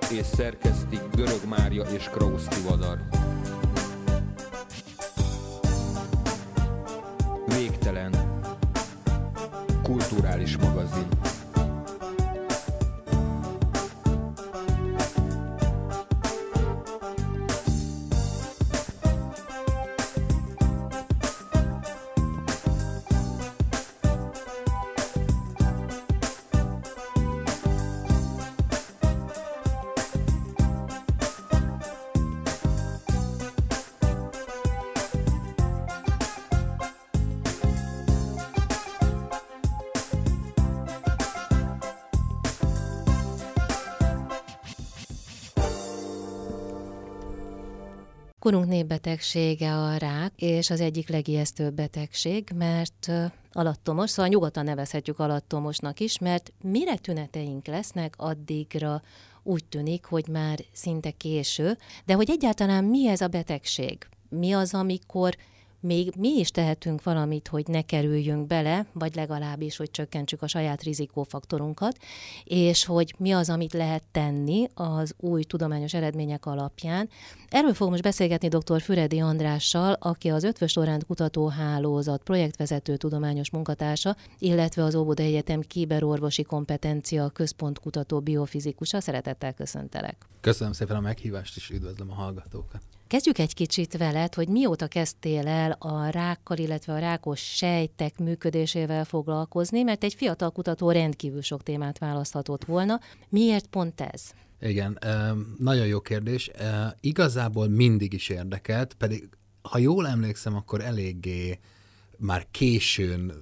vezetik és szerkesztik Görög Mária és Krausz Tivadar. Korunk népbetegsége a rák, és az egyik legijesztőbb betegség, mert alattomos, szóval nyugodtan nevezhetjük alattomosnak is, mert mire tüneteink lesznek, addigra úgy tűnik, hogy már szinte késő, de hogy egyáltalán mi ez a betegség? Mi az, amikor még mi is tehetünk valamit, hogy ne kerüljünk bele, vagy legalábbis, hogy csökkentsük a saját rizikófaktorunkat, és hogy mi az, amit lehet tenni az új tudományos eredmények alapján. Erről fog most beszélgetni dr. Füredi Andrással, aki az Ötvös Lorent Kutatóhálózat projektvezető tudományos munkatársa, illetve az Óbuda Egyetem kiberorvosi kompetencia központ kutató biofizikusa. Szeretettel köszöntelek. Köszönöm szépen a meghívást, és üdvözlöm a hallgatókat. Kezdjük egy kicsit veled, hogy mióta kezdtél el a rákkal, illetve a rákos sejtek működésével foglalkozni, mert egy fiatal kutató rendkívül sok témát választhatott volna. Miért pont ez? Igen, nagyon jó kérdés. Igazából mindig is érdekelt, pedig ha jól emlékszem, akkor eléggé már későn,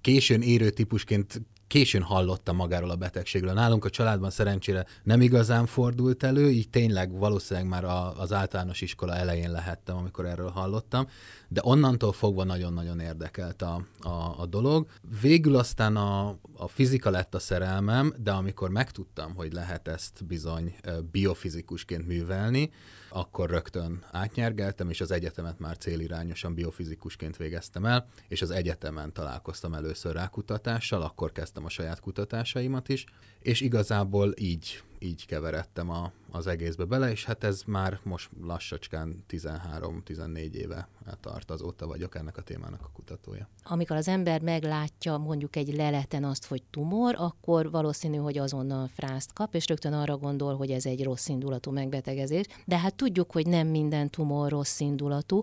későn érő típusként későn hallottam magáról a betegségről. Nálunk a családban szerencsére nem igazán fordult elő, így tényleg valószínűleg már a, az általános iskola elején lehettem, amikor erről hallottam, de onnantól fogva nagyon-nagyon érdekelt a, a, a dolog. Végül aztán a, a fizika lett a szerelmem, de amikor megtudtam, hogy lehet ezt bizony biofizikusként művelni, akkor rögtön átnyergeltem, és az egyetemet már célirányosan biofizikusként végeztem el, és az egyetemen találkoztam először rákutatással, akkor kezdtem a saját kutatásaimat is, és igazából így, így keveredtem a, az egészbe bele, és hát ez már most lassacskán 13-14 éve tart, azóta vagyok ennek a témának a kutatója. Amikor az ember meglátja mondjuk egy leleten azt, hogy tumor, akkor valószínű, hogy azonnal frászt kap, és rögtön arra gondol, hogy ez egy rossz indulatú megbetegezés. De hát tudjuk, hogy nem minden tumor rossz indulatú.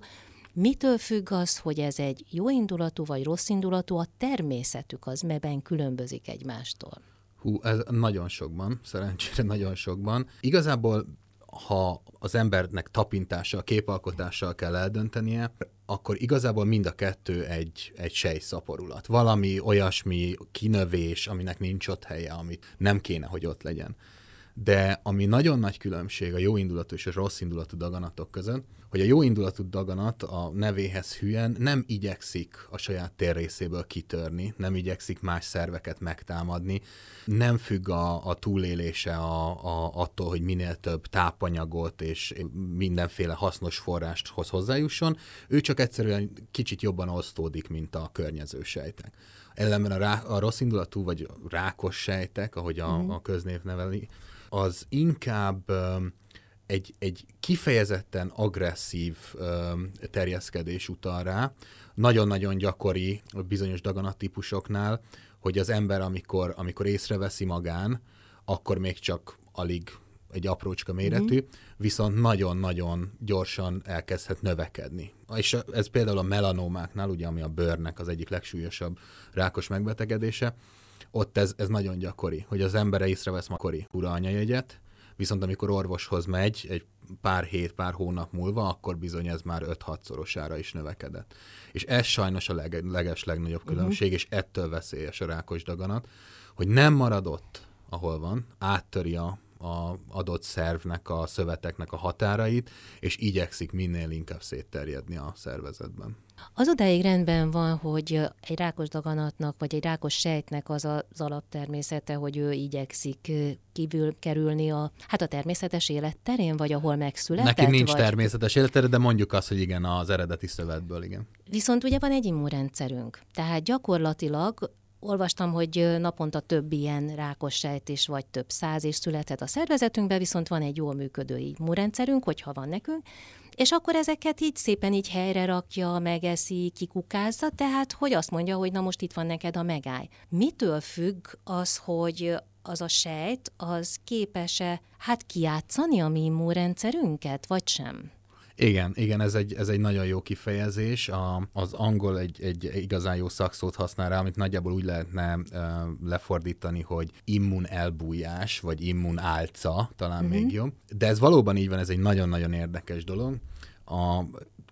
Mitől függ az, hogy ez egy jó indulatú vagy rossz indulatú? A természetük az meben különbözik egymástól. Hú, ez nagyon sokban, szerencsére nagyon sokban. Igazából ha az embernek tapintással, képalkotással kell eldöntenie, akkor igazából mind a kettő egy, egy sejszaporulat. Valami olyasmi kinövés, aminek nincs ott helye, amit nem kéne, hogy ott legyen. De ami nagyon nagy különbség a jó indulatú és a rossz indulatú daganatok között, hogy a jó indulatú daganat a nevéhez hülyen nem igyekszik a saját térrészéből kitörni, nem igyekszik más szerveket megtámadni, nem függ a, a túlélése a, a, attól, hogy minél több tápanyagot és mindenféle hasznos forrást hoz hozzájusson, ő csak egyszerűen kicsit jobban osztódik, mint a környező sejtek. Ellenben a, rá, a rossz indulatú vagy rákos sejtek, ahogy a, mm. a köznév neveli, az inkább egy, egy kifejezetten agresszív terjeszkedés utal rá. Nagyon-nagyon gyakori bizonyos daganattípusoknál, hogy az ember, amikor, amikor észreveszi magán, akkor még csak alig egy aprócska méretű, mm. viszont nagyon-nagyon gyorsan elkezdhet növekedni. És ez például a melanómáknál, ugye, ami a bőrnek az egyik legsúlyosabb rákos megbetegedése, ott ez, ez nagyon gyakori, hogy az ember észrevesz makori ura anyajegyet, viszont amikor orvoshoz megy, egy pár hét, pár hónap múlva, akkor bizony ez már 5-6 szorosára is növekedett. És ez sajnos a leg, leges legnagyobb mhm. különbség, uh-huh. és ettől veszélyes a rákos daganat, hogy nem maradott, ahol van, áttöri a a adott szervnek, a szöveteknek a határait, és igyekszik minél inkább szétterjedni a szervezetben. Az odáig rendben van, hogy egy rákos daganatnak, vagy egy rákos sejtnek az az alaptermészete, hogy ő igyekszik kívül kerülni a, hát a természetes életterén, vagy ahol megszületett? Neki nincs vagy... természetes élettere, de mondjuk azt, hogy igen, az eredeti szövetből, igen. Viszont ugye van egy immunrendszerünk, tehát gyakorlatilag Olvastam, hogy naponta több ilyen rákos sejt is, vagy több száz is születhet a szervezetünkbe, viszont van egy jól működő immunrendszerünk, hogyha van nekünk, és akkor ezeket így szépen így helyre rakja, megeszi, kikukázza, tehát hogy azt mondja, hogy na most itt van neked a megáll. Mitől függ az, hogy az a sejt, az képes-e hát kiátszani a mi immunrendszerünket, vagy sem? Igen, igen, ez egy, ez egy nagyon jó kifejezés. A, az angol egy, egy igazán jó szakszót használ rá, amit nagyjából úgy lehetne uh, lefordítani, hogy immun elbújás, vagy immun álca, talán uh-huh. még jobb. De ez valóban így van, ez egy nagyon-nagyon érdekes dolog. A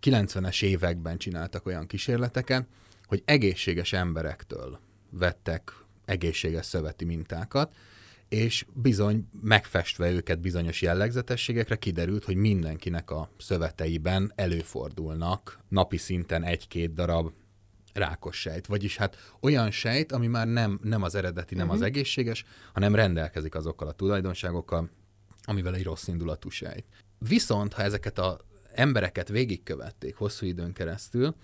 90-es években csináltak olyan kísérleteket, hogy egészséges emberektől vettek egészséges szöveti mintákat, és bizony megfestve őket bizonyos jellegzetességekre kiderült, hogy mindenkinek a szöveteiben előfordulnak napi szinten egy-két darab rákos sejt, vagyis hát olyan sejt, ami már nem, nem az eredeti, nem uh-huh. az mhm. egészséges, hanem rendelkezik azokkal a tulajdonságokkal, amivel egy rossz indulatú sejt. Viszont, ha ezeket az embereket végigkövették hosszú időn keresztül,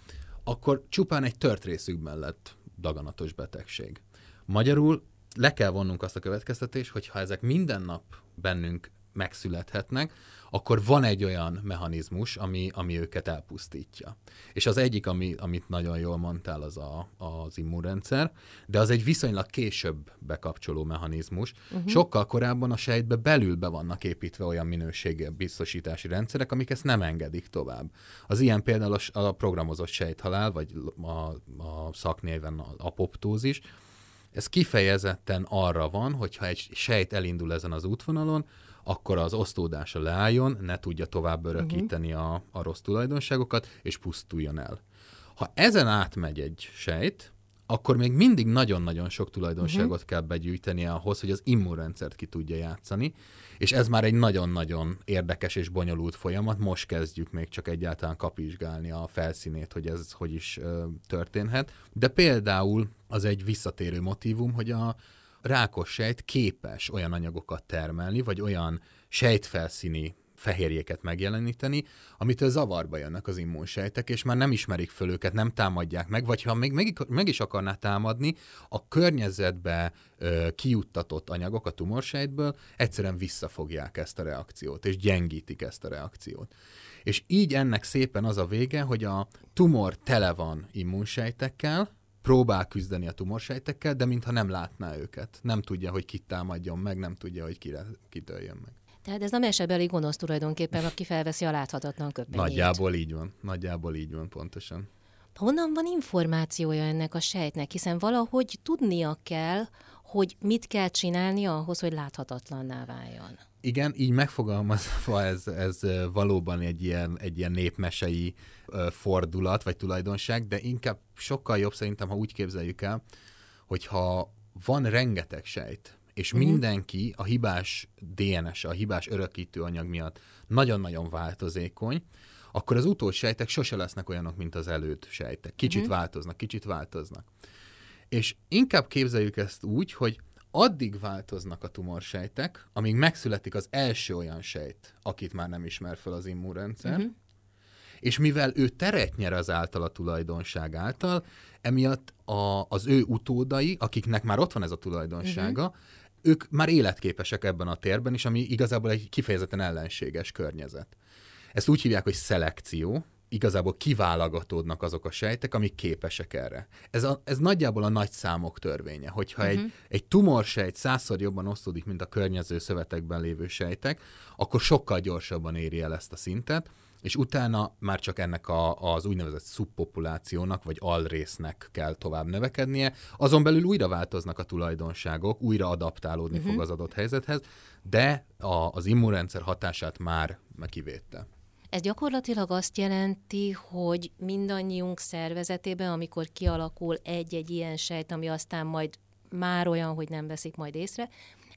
akkor csupán egy tört részükben lett daganatos betegség. Magyarul le kell vonnunk azt a következtetést, hogy ha ezek minden nap bennünk megszülethetnek, akkor van egy olyan mechanizmus, ami, ami őket elpusztítja. És az egyik, ami, amit nagyon jól mondtál, az a, az immunrendszer, de az egy viszonylag később bekapcsoló mechanizmus. Uh-huh. Sokkal korábban a sejtbe belül be vannak építve olyan minőségi biztosítási rendszerek, amik ezt nem engedik tovább. Az ilyen például a, a programozott sejthalál, vagy a, a szaknéven az apoptózis, ez kifejezetten arra van, hogyha egy sejt elindul ezen az útvonalon, akkor az osztódása leálljon, ne tudja tovább örökíteni a, a rossz tulajdonságokat, és pusztuljon el. Ha ezen átmegy egy sejt, akkor még mindig nagyon-nagyon sok tulajdonságot uh-huh. kell begyűjteni ahhoz, hogy az immunrendszert ki tudja játszani, és ez már egy nagyon-nagyon érdekes és bonyolult folyamat, most kezdjük még csak egyáltalán kapizsgálni a felszínét, hogy ez hogy is ö, történhet. De például az egy visszatérő motivum, hogy a rákos sejt képes olyan anyagokat termelni, vagy olyan sejtfelszíni fehérjéket megjeleníteni, amitől zavarba jönnek az immunsejtek, és már nem ismerik föl őket, nem támadják meg, vagy ha még meg, meg is akarná támadni, a környezetbe ö, kijuttatott anyagok a tumorsejtből egyszerűen visszafogják ezt a reakciót, és gyengítik ezt a reakciót. És így ennek szépen az a vége, hogy a tumor tele van immunsejtekkel, próbál küzdeni a tumorsejtekkel, de mintha nem látná őket. Nem tudja, hogy kit támadjon meg, nem tudja, hogy kire, kitöljön meg. Tehát ez a mesebeli gonosz tulajdonképpen, aki felveszi a láthatatlan köpenyét. Nagyjából így van. Nagyjából így van, pontosan. Honnan van információja ennek a sejtnek? Hiszen valahogy tudnia kell, hogy mit kell csinálni ahhoz, hogy láthatatlanná váljon. Igen, így megfogalmazva ez, ez valóban egy ilyen, egy ilyen népmesei fordulat, vagy tulajdonság, de inkább sokkal jobb szerintem, ha úgy képzeljük el, hogyha van rengeteg sejt, és uh-huh. mindenki a hibás DNS, a hibás örökítőanyag miatt nagyon-nagyon változékony, akkor az utósejtek sose lesznek olyanok, mint az előtt sejtek. Kicsit uh-huh. változnak, kicsit változnak. És inkább képzeljük ezt úgy, hogy addig változnak a tumorsejtek, amíg megszületik az első olyan sejt, akit már nem ismer fel az immunrendszer, uh-huh. és mivel ő teret nyer az által a tulajdonság által, emiatt a, az ő utódai, akiknek már ott van ez a tulajdonsága, uh-huh ők már életképesek ebben a térben is, ami igazából egy kifejezetten ellenséges környezet. Ezt úgy hívják, hogy szelekció, igazából kiválogatódnak azok a sejtek, amik képesek erre. Ez, a, ez nagyjából a nagy számok törvénye, hogyha uh-huh. egy, mhm. egy tumorsejt százszor jobban osztódik, mint a környező szövetekben lévő sejtek, akkor sokkal gyorsabban éri el ezt a szintet, és utána már csak ennek a, az úgynevezett szubpopulációnak, vagy alrésznek kell tovább növekednie. Azon belül újra változnak a tulajdonságok, újra adaptálódni uh-huh. fog az adott helyzethez, de a, az immunrendszer hatását már kivédte. Ez gyakorlatilag azt jelenti, hogy mindannyiunk szervezetében, amikor kialakul egy-egy ilyen sejt, ami aztán majd már olyan, hogy nem veszik majd észre,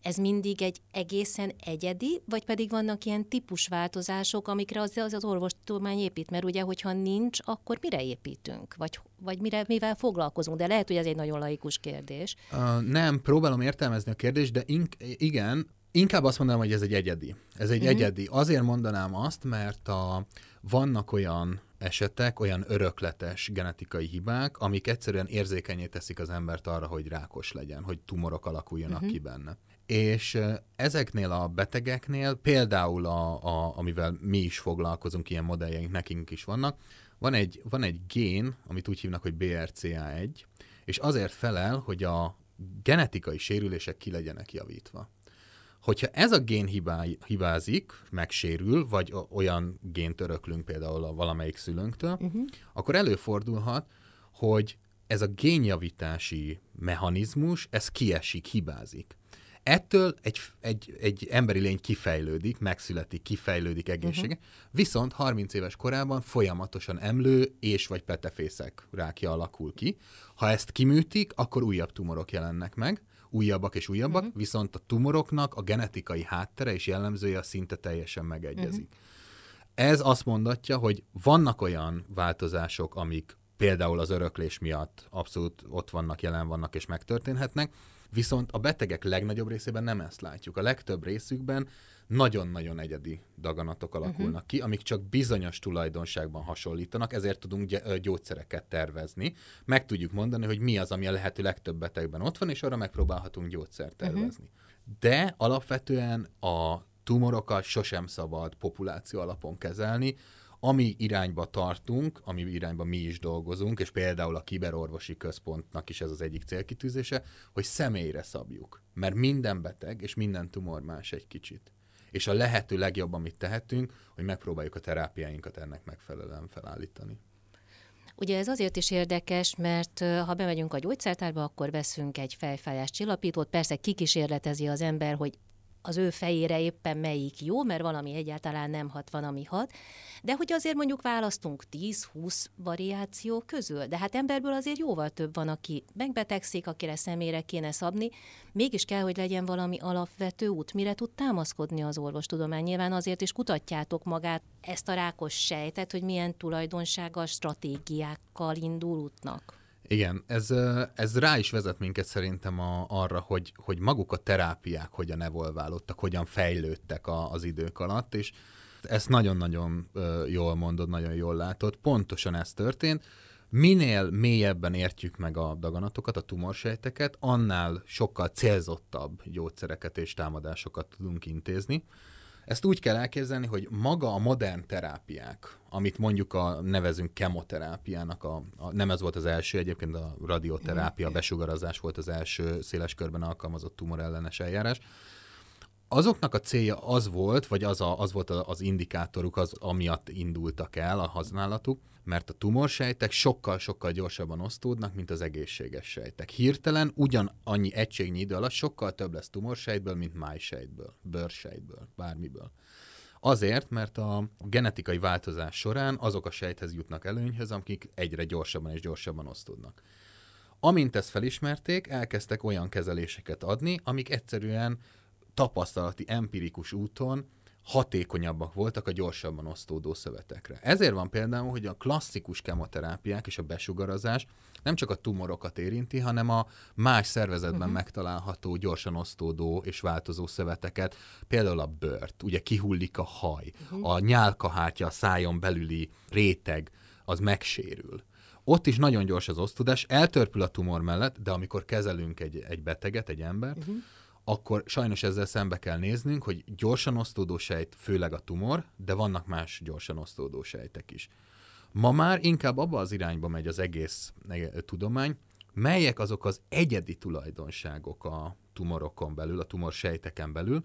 ez mindig egy egészen egyedi, vagy pedig vannak ilyen típusváltozások, amikre az az, az orvostudomány épít, mert ugye, hogyha nincs, akkor mire építünk, vagy, vagy mire, mivel foglalkozunk, de lehet, hogy ez egy nagyon laikus kérdés. Uh, nem, próbálom értelmezni a kérdést, de ink- igen, Inkább azt mondanám, hogy ez egy egyedi. Ez egy uh-huh. egyedi. Azért mondanám azt, mert a, vannak olyan esetek, olyan örökletes genetikai hibák, amik egyszerűen érzékenyé teszik az embert arra, hogy rákos legyen, hogy tumorok alakuljanak uh-huh. ki benne. És ezeknél a betegeknél, például a, a, amivel mi is foglalkozunk, ilyen modelljeink nekünk is vannak, van egy, van egy gén, amit úgy hívnak, hogy BRCA1, és azért felel, hogy a genetikai sérülések ki legyenek javítva. Hogyha ez a gén hibá, hibázik, megsérül, vagy olyan gént öröklünk például a valamelyik szülőnktől, uh-huh. akkor előfordulhat, hogy ez a génjavítási mechanizmus, ez kiesik, hibázik. Ettől egy, egy, egy emberi lény kifejlődik, megszületik, kifejlődik egészsége, uh-huh. viszont 30 éves korában folyamatosan emlő és vagy petefészek rákja alakul ki. Ha ezt kiműtik, akkor újabb tumorok jelennek meg, újabbak és újabbak, uh-huh. viszont a tumoroknak a genetikai háttere és jellemzője szinte teljesen megegyezik. Uh-huh. Ez azt mondatja, hogy vannak olyan változások, amik például az öröklés miatt abszolút ott vannak, jelen vannak és megtörténhetnek, viszont a betegek legnagyobb részében nem ezt látjuk. A legtöbb részükben nagyon-nagyon egyedi daganatok alakulnak uh-huh. ki, amik csak bizonyos tulajdonságban hasonlítanak, ezért tudunk gyógyszereket tervezni. Meg tudjuk mondani, hogy mi az, ami a lehető legtöbb betegben ott van, és arra megpróbálhatunk gyógyszert mhm. tervezni. Uh-huh. De alapvetően a tumorokat sosem szabad populáció alapon kezelni, ami irányba tartunk, ami irányba mi is dolgozunk, és például a kiberorvosi központnak is ez az egyik célkitűzése, hogy személyre szabjuk. Mert minden beteg és minden tumor más egy kicsit és a lehető legjobb, amit tehetünk, hogy megpróbáljuk a terápiáinkat ennek megfelelően felállítani. Ugye ez azért is érdekes, mert ha bemegyünk a gyógyszertárba, akkor veszünk egy fejfájás csillapítót. Persze kikísérletezi az ember, hogy az ő fejére éppen melyik jó, mert valami egyáltalán nem hat, van, ami hat, de hogy azért mondjuk választunk 10-20 variáció közül, de hát emberből azért jóval több van, aki megbetegszik, akire személyre kéne szabni, mégis kell, hogy legyen valami alapvető út, mire tud támaszkodni az orvostudomány. Nyilván azért is kutatjátok magát ezt a rákos sejtet, hogy milyen tulajdonsággal, stratégiákkal indul útnak. Igen, ez, ez rá is vezet minket szerintem a, arra, hogy, hogy maguk a terápiák hogyan evolválódtak, hogyan fejlődtek a, az idők alatt, és ezt nagyon-nagyon jól mondod, nagyon jól látod. Pontosan ez történt. Minél mélyebben értjük meg a daganatokat, a tumorsejteket, annál sokkal célzottabb gyógyszereket és támadásokat tudunk intézni. Ezt úgy kell elképzelni, hogy maga a modern terápiák, amit mondjuk a nevezünk kemoterápiának, a, a, nem ez volt az első, egyébként a radioterápia, a besugarazás volt az első széles körben alkalmazott tumorellenes eljárás, azoknak a célja az volt, vagy az, a, az volt az indikátoruk, az amiatt indultak el a használatuk, mert a tumorsejtek sokkal-sokkal gyorsabban osztódnak, mint az egészséges sejtek. Hirtelen ugyan annyi egységnyi idő alatt sokkal több lesz tumorsejtből, mint májsejtből, bőrsejtből, bármiből. Azért, mert a genetikai változás során azok a sejthez jutnak előnyhöz, akik egyre gyorsabban és gyorsabban osztódnak. Amint ezt felismerték, elkezdtek olyan kezeléseket adni, amik egyszerűen tapasztalati, empirikus úton hatékonyabbak voltak a gyorsabban osztódó szövetekre. Ezért van például, hogy a klasszikus kemoterápiák és a besugarazás nem csak a tumorokat érinti, hanem a más szervezetben uh-huh. megtalálható, gyorsan osztódó és változó szöveteket, például a bőrt, ugye kihullik a haj, uh-huh. a nyálkahártya, a szájon belüli réteg, az megsérül. Ott is nagyon gyors az osztódás, eltörpül a tumor mellett, de amikor kezelünk egy, egy beteget, egy embert, uh-huh akkor sajnos ezzel szembe kell néznünk, hogy gyorsan osztódó sejt, főleg a tumor, de vannak más gyorsan osztódó sejtek is. Ma már inkább abba az irányba megy az egész eh, tudomány, melyek azok az egyedi tulajdonságok a tumorokon belül, a tumorsejteken belül,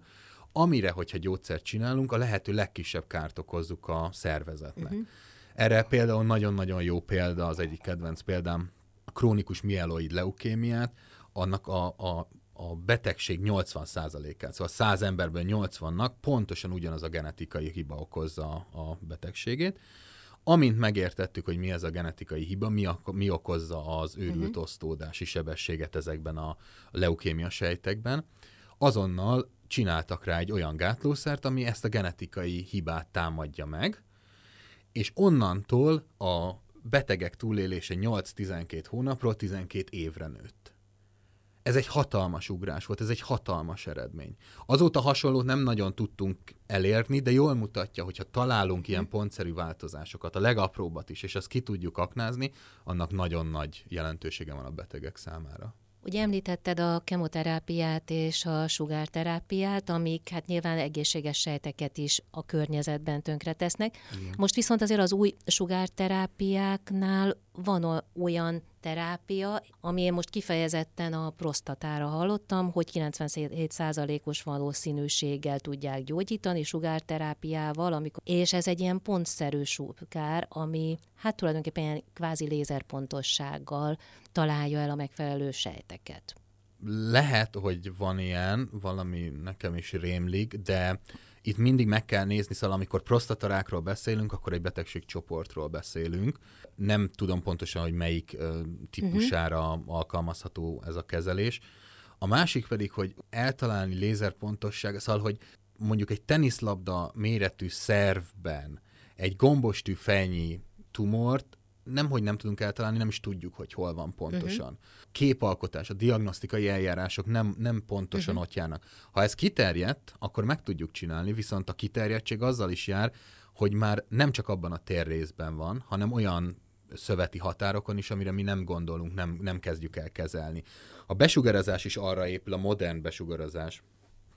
amire, hogyha gyógyszert csinálunk, a lehető legkisebb kárt okozzuk a szervezetnek. Uh-huh. Erre például nagyon-nagyon jó példa, az egyik kedvenc példám, a krónikus mieloid leukémiát, annak a, a, a betegség 80%-át, szóval 100 emberből 80-nak pontosan ugyanaz a genetikai hiba okozza a betegségét. Amint megértettük, hogy mi ez a genetikai hiba, mi, a, mi okozza az őrült uh-huh. osztódási sebességet ezekben a leukémia sejtekben, azonnal csináltak rá egy olyan gátlószert, ami ezt a genetikai hibát támadja meg, és onnantól a betegek túlélése 8-12 hónapról 12 évre nőtt. Ez egy hatalmas ugrás volt, ez egy hatalmas eredmény. Azóta hasonlót nem nagyon tudtunk elérni, de jól mutatja, hogyha találunk ilyen pontszerű változásokat, a legapróbbat is, és azt ki tudjuk aknázni, annak nagyon nagy jelentősége van a betegek számára. Ugye említetted a kemoterápiát és a sugárterápiát, amik hát nyilván egészséges sejteket is a környezetben tönkretesznek. Igen. Most viszont azért az új sugárterápiáknál van olyan terápia, ami én most kifejezetten a prostatára hallottam, hogy 97%-os valószínűséggel tudják gyógyítani sugárterápiával, amikor, és ez egy ilyen pontszerű sugár, ami hát tulajdonképpen ilyen kvázi lézerpontossággal találja el a megfelelő sejteket. Lehet, hogy van ilyen, valami nekem is rémlik, de itt mindig meg kell nézni, szóval amikor prostatarákról beszélünk, akkor egy betegségcsoportról beszélünk. Nem tudom pontosan, hogy melyik típusára uh-huh. alkalmazható ez a kezelés. A másik pedig, hogy eltalálni lézerpontosság, szóval, hogy mondjuk egy teniszlabda méretű szervben egy gombostű fejnyi tumort nem, hogy nem tudunk eltalálni, nem is tudjuk, hogy hol van pontosan. Uh-huh. Képalkotás, a diagnosztikai eljárások nem, nem pontosan uh-huh. ott járnak. Ha ez kiterjedt, akkor meg tudjuk csinálni, viszont a kiterjedtség azzal is jár, hogy már nem csak abban a térrészben van, hanem olyan szöveti határokon is, amire mi nem gondolunk, nem, nem kezdjük el kezelni. A besugarazás is arra épül, a modern besugarazás,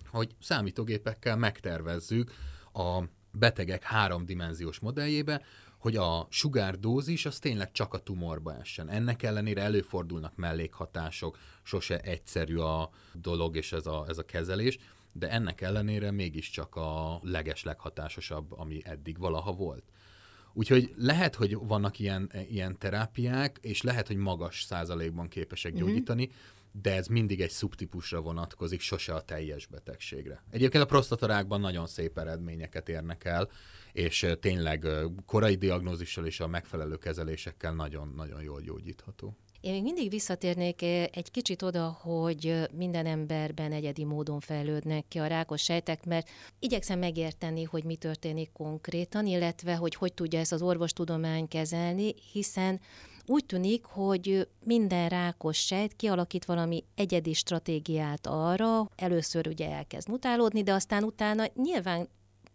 hogy számítógépekkel megtervezzük a betegek háromdimenziós modelljébe, hogy a sugárdózis az tényleg csak a tumorba essen. Ennek ellenére előfordulnak mellékhatások, sose egyszerű a dolog és ez a, ez a kezelés, de ennek ellenére mégiscsak a leges leghatásosabb, ami eddig valaha volt. Úgyhogy lehet, hogy vannak ilyen, ilyen terápiák, és lehet, hogy magas százalékban képesek mm-hmm. De ez mindig egy szubtípusra vonatkozik, sose a teljes betegségre. Egyébként a prostatarákban nagyon szép eredményeket érnek el, és tényleg korai diagnózissal és a megfelelő kezelésekkel nagyon-nagyon jól gyógyítható. Én még mindig visszatérnék egy kicsit oda, hogy minden emberben egyedi módon fejlődnek ki a rákos sejtek, mert igyekszem megérteni, hogy mi történik konkrétan, illetve hogy hogy tudja ezt az orvostudomány kezelni, hiszen úgy tűnik, hogy minden rákos sejt kialakít valami egyedi stratégiát arra, először ugye elkezd mutálódni, de aztán utána nyilván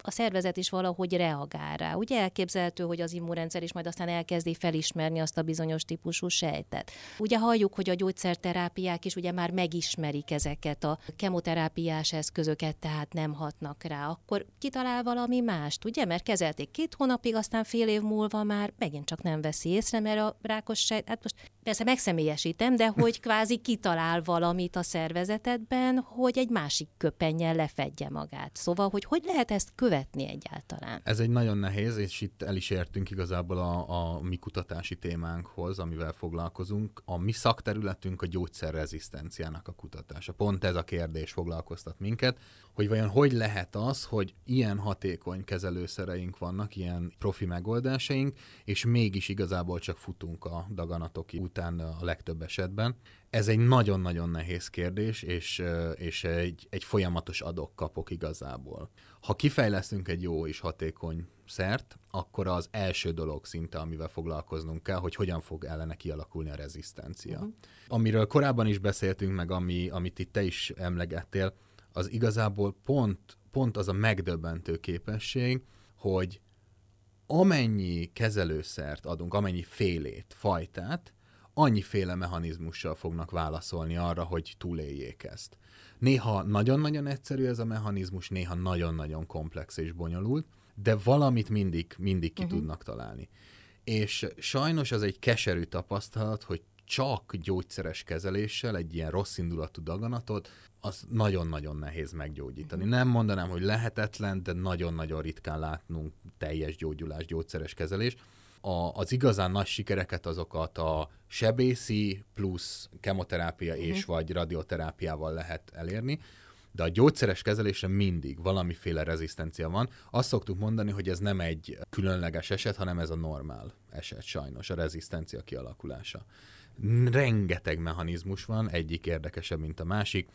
a szervezet is valahogy reagál rá. Ugye elképzelhető, hogy az immunrendszer is majd aztán elkezdi felismerni azt a bizonyos típusú sejtet. Ugye halljuk, hogy a gyógyszerterápiák is ugye már megismerik ezeket a kemoterápiás eszközöket, tehát nem hatnak rá. Akkor kitalál valami mást, ugye? Mert kezelték két hónapig, aztán fél év múlva már megint csak nem veszi észre, mert a rákos sejt, hát most persze megszemélyesítem, de hogy kvázi kitalál valamit a szervezetedben, hogy egy másik köpennyel lefedje magát. Szóval, hogy hogy lehet ezt követni egyáltalán? Ez egy nagyon nehéz, és itt el is értünk igazából a, a mi kutatási témánkhoz, amivel foglalkozunk. A mi szakterületünk a gyógyszerrezisztenciának a kutatása. Pont ez a kérdés foglalkoztat minket, hogy vajon hogy lehet az, hogy ilyen hatékony kezelőszereink vannak, ilyen profi megoldásaink, és mégis igazából csak futunk a daganatok után a legtöbb esetben. Ez egy nagyon-nagyon nehéz kérdés, és, és egy, egy folyamatos adok-kapok igazából. Ha kifejlesztünk egy jó és hatékony szert, akkor az első dolog szinte, amivel foglalkoznunk kell, hogy hogyan fog ellene kialakulni a rezisztencia. Uh-huh. Amiről korábban is beszéltünk, meg ami, amit itt te is emlegettél, az igazából pont, pont az a megdöbbentő képesség, hogy amennyi kezelőszert adunk, amennyi félét, fajtát, annyiféle mechanizmussal fognak válaszolni arra, hogy túléljék ezt. Néha nagyon-nagyon egyszerű ez a mechanizmus, néha nagyon-nagyon komplex és bonyolult, de valamit mindig, mindig ki uh-huh. tudnak találni. És sajnos az egy keserű tapasztalat, hogy csak gyógyszeres kezeléssel egy ilyen rossz indulatú daganatot, az nagyon-nagyon nehéz meggyógyítani. Uh-huh. Nem mondanám, hogy lehetetlen, de nagyon-nagyon ritkán látnunk teljes gyógyulás, gyógyszeres kezelés. A, az igazán nagy sikereket azokat a sebészi plusz kemoterápia uh-huh. és vagy radioterápiával lehet elérni de a gyógyszeres kezelésre mindig valamiféle rezisztencia van. Azt szoktuk mondani, hogy ez nem egy különleges eset, hanem ez a normál eset sajnos, a rezisztencia kialakulása. Rengeteg mechanizmus van, egyik érdekesebb, mint a másik.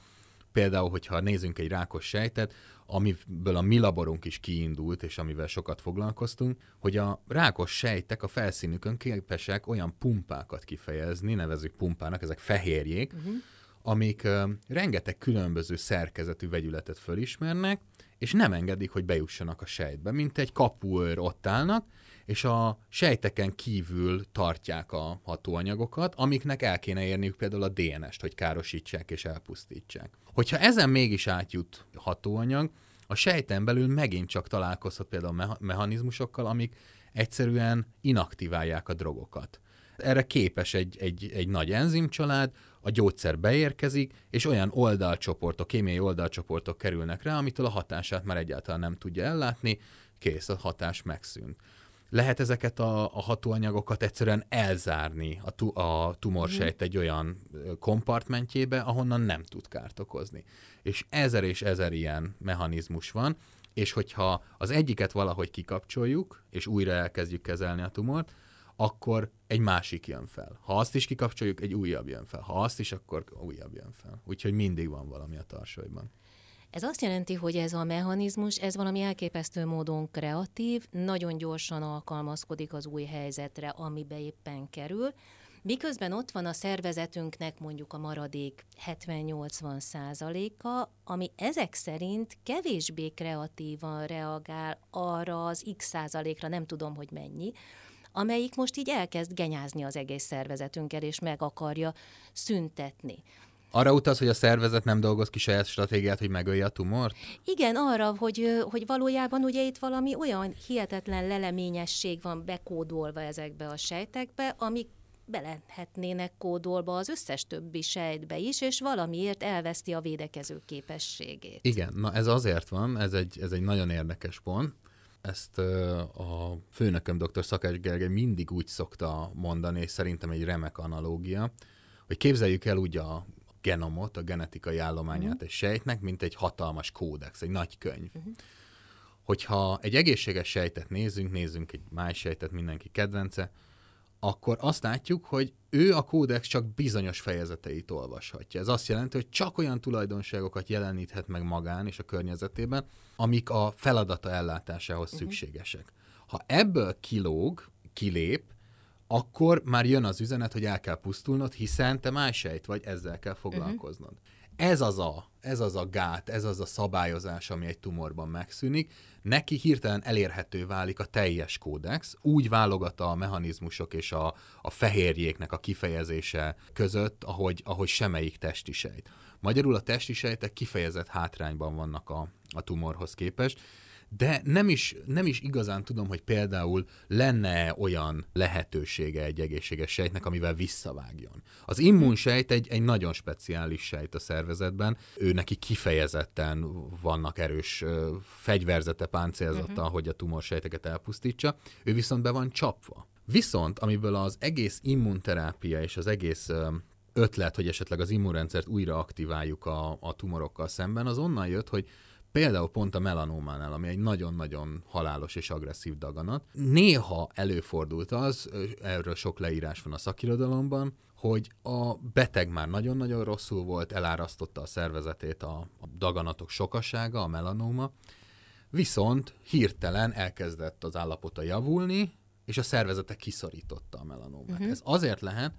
Például, hogyha nézzünk egy rákos sejtet, amiből a mi laborunk is kiindult, és amivel sokat foglalkoztunk, hogy a rákos sejtek a felszínükön képesek olyan pumpákat kifejezni, nevezük pumpának, ezek fehérjék, uh-huh amik rengeteg különböző szerkezetű vegyületet fölismernek, és nem engedik, hogy bejussanak a sejtbe. Mint egy kapuőr ott állnak, és a sejteken kívül tartják a hatóanyagokat, amiknek el kéne érniük például a DNS-t, hogy károsítsák és elpusztítsák. Hogyha ezen mégis átjut hatóanyag, a sejten belül megint csak találkozhat például mechanizmusokkal, amik egyszerűen inaktiválják a drogokat. Erre képes egy, egy, egy nagy enzimcsalád, a gyógyszer beérkezik, és olyan oldalcsoportok, kémiai oldalcsoportok kerülnek rá, amitől a hatását már egyáltalán nem tudja ellátni, kész, a hatás megszűnt. Lehet ezeket a, a hatóanyagokat egyszerűen elzárni a, tu, a tumorsejt mhm. egy olyan kompartmentjébe, ahonnan nem tud kárt okozni. És ezer és ezer ilyen mechanizmus van, és hogyha az egyiket valahogy kikapcsoljuk, és újra elkezdjük kezelni a tumort, akkor egy másik jön fel. Ha azt is kikapcsoljuk, egy újabb jön fel. Ha azt is, akkor újabb jön fel. Úgyhogy mindig van valami a tarsolyban. Ez azt jelenti, hogy ez a mechanizmus, ez valami elképesztő módon kreatív, nagyon gyorsan alkalmazkodik az új helyzetre, amibe éppen kerül, miközben ott van a szervezetünknek mondjuk a maradék 70-80 százaléka, ami ezek szerint kevésbé kreatívan reagál arra az x százalékra, nem tudom, hogy mennyi, amelyik most így elkezd genyázni az egész szervezetünkkel, és meg akarja szüntetni. Arra utalsz, hogy a szervezet nem dolgoz ki saját stratégiát, hogy megölje a tumort? Igen, arra, hogy, hogy valójában ugye itt valami olyan hihetetlen leleményesség van bekódolva ezekbe a sejtekbe, amik belehetnének kódolba az összes többi sejtbe is, és valamiért elveszti a védekező képességét. Igen, na ez azért van, ez egy, ez egy nagyon érdekes pont, ezt a főnököm dr. Szakács Gergely mindig úgy szokta mondani, és szerintem egy remek analógia, hogy képzeljük el úgy a genomot, a genetikai állományát uh-huh. egy sejtnek, mint egy hatalmas kódex, egy nagy könyv. Uh-huh. Hogyha egy egészséges sejtet nézzünk, nézzünk egy más sejtet, mindenki kedvence, akkor azt látjuk, hogy ő a kódex csak bizonyos fejezeteit olvashatja. Ez azt jelenti, hogy csak olyan tulajdonságokat jeleníthet meg magán és a környezetében, amik a feladata ellátásához uh-huh. szükségesek. Ha ebből kilóg, kilép, akkor már jön az üzenet, hogy el kell pusztulnod, hiszen te más sejt vagy, ezzel kell foglalkoznod. Uh-huh. Ez az, a, ez az a gát, ez az a szabályozás, ami egy tumorban megszűnik, neki hirtelen elérhető válik a teljes kódex, úgy válogat a mechanizmusok és a, a fehérjéknek a kifejezése között, ahogy, ahogy semmelyik testi sejt. Magyarul a testi sejtek kifejezett hátrányban vannak a, a tumorhoz képest, de nem is, nem is igazán tudom, hogy például lenne olyan lehetősége egy egészséges sejtnek, amivel visszavágjon. Az immunsejt egy, egy nagyon speciális sejt a szervezetben, ő neki kifejezetten vannak erős fegyverzete, páncélzata, uh-huh. hogy a tumorsejteket elpusztítsa, ő viszont be van csapva. Viszont, amiből az egész immunterápia és az egész ötlet, hogy esetleg az immunrendszert újra aktiváljuk a, a tumorokkal szemben, az onnan jött, hogy Például pont a melanómánál, ami egy nagyon-nagyon halálos és agresszív daganat. Néha előfordult az, erről sok leírás van a szakirodalomban, hogy a beteg már nagyon-nagyon rosszul volt, elárasztotta a szervezetét a, a daganatok sokasága, a melanóma, viszont hirtelen elkezdett az állapota javulni, és a szervezete kiszorította a melanómát. Uh-huh. Ez azért lehet,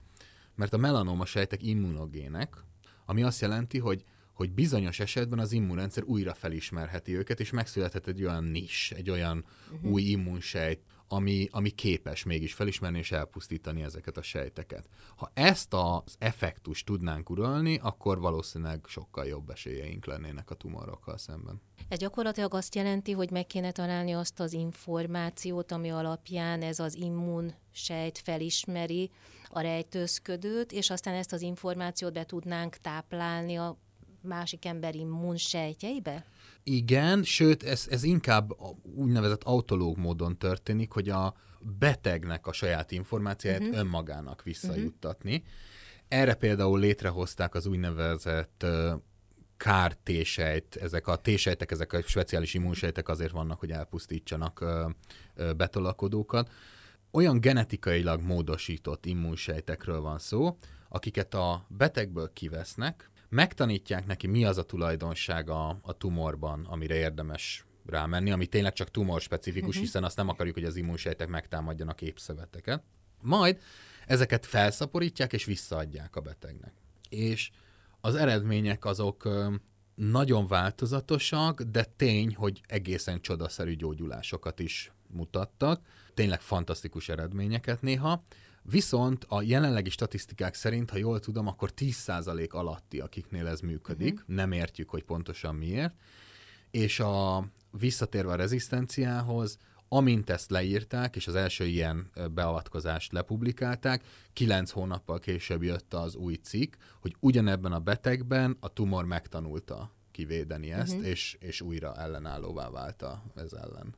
mert a melanóma sejtek immunogének, ami azt jelenti, hogy hogy bizonyos esetben az immunrendszer újra felismerheti őket, és megszülethet egy olyan nis, egy olyan uh-huh. új immunsejt, ami, ami képes mégis felismerni és elpusztítani ezeket a sejteket. Ha ezt az effektust tudnánk uralni, akkor valószínűleg sokkal jobb esélyeink lennének a tumorokkal szemben. Ez gyakorlatilag azt jelenti, hogy meg kéne találni azt az információt, ami alapján ez az immun sejt felismeri a rejtőzködőt, és aztán ezt az információt be tudnánk táplálni a másik ember immunsejtjeibe? Igen, sőt, ez, ez inkább úgynevezett autológ módon történik, hogy a betegnek a saját információját uh-huh. önmagának visszajuttatni. Uh-huh. Erre például létrehozták az úgynevezett kár T-sejt, ezek a T-sejtek, ezek a speciális immunsejtek azért vannak, hogy elpusztítsanak betolakodókat. Olyan genetikailag módosított immunsejtekről van szó, akiket a betegből kivesznek, megtanítják neki, mi az a tulajdonsága a tumorban, amire érdemes rámenni, ami tényleg csak tumor specifikus, uh-huh. hiszen azt nem akarjuk, hogy az immunsejtek megtámadjanak épszöveteket. Majd ezeket felszaporítják és visszaadják a betegnek. És az eredmények azok nagyon változatosak, de tény, hogy egészen csodaszerű gyógyulásokat is mutattak. Tényleg fantasztikus eredményeket néha. Viszont a jelenlegi statisztikák szerint, ha jól tudom, akkor 10% alatti, akiknél ez működik. Uh-huh. Nem értjük, hogy pontosan miért. És a visszatérve a rezisztenciához, amint ezt leírták, és az első ilyen beavatkozást lepublikálták, kilenc hónappal később jött az új cikk, hogy ugyanebben a betegben a tumor megtanulta kivédeni ezt, uh-huh. és, és újra ellenállóvá vált ez ellen.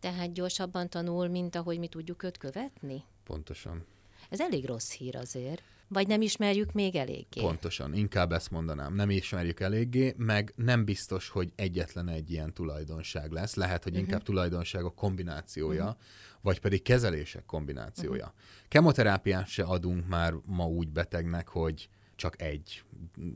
Tehát gyorsabban tanul, mint ahogy mi tudjuk őt követni? Pontosan. Ez elég rossz hír azért. Vagy nem ismerjük még eléggé? Pontosan, inkább ezt mondanám. Nem ismerjük eléggé, meg nem biztos, hogy egyetlen egy ilyen tulajdonság lesz. Lehet, hogy uh-huh. inkább tulajdonságok kombinációja, uh-huh. vagy pedig kezelések kombinációja. Uh-huh. Kemoterápiát se adunk már ma úgy betegnek, hogy csak egy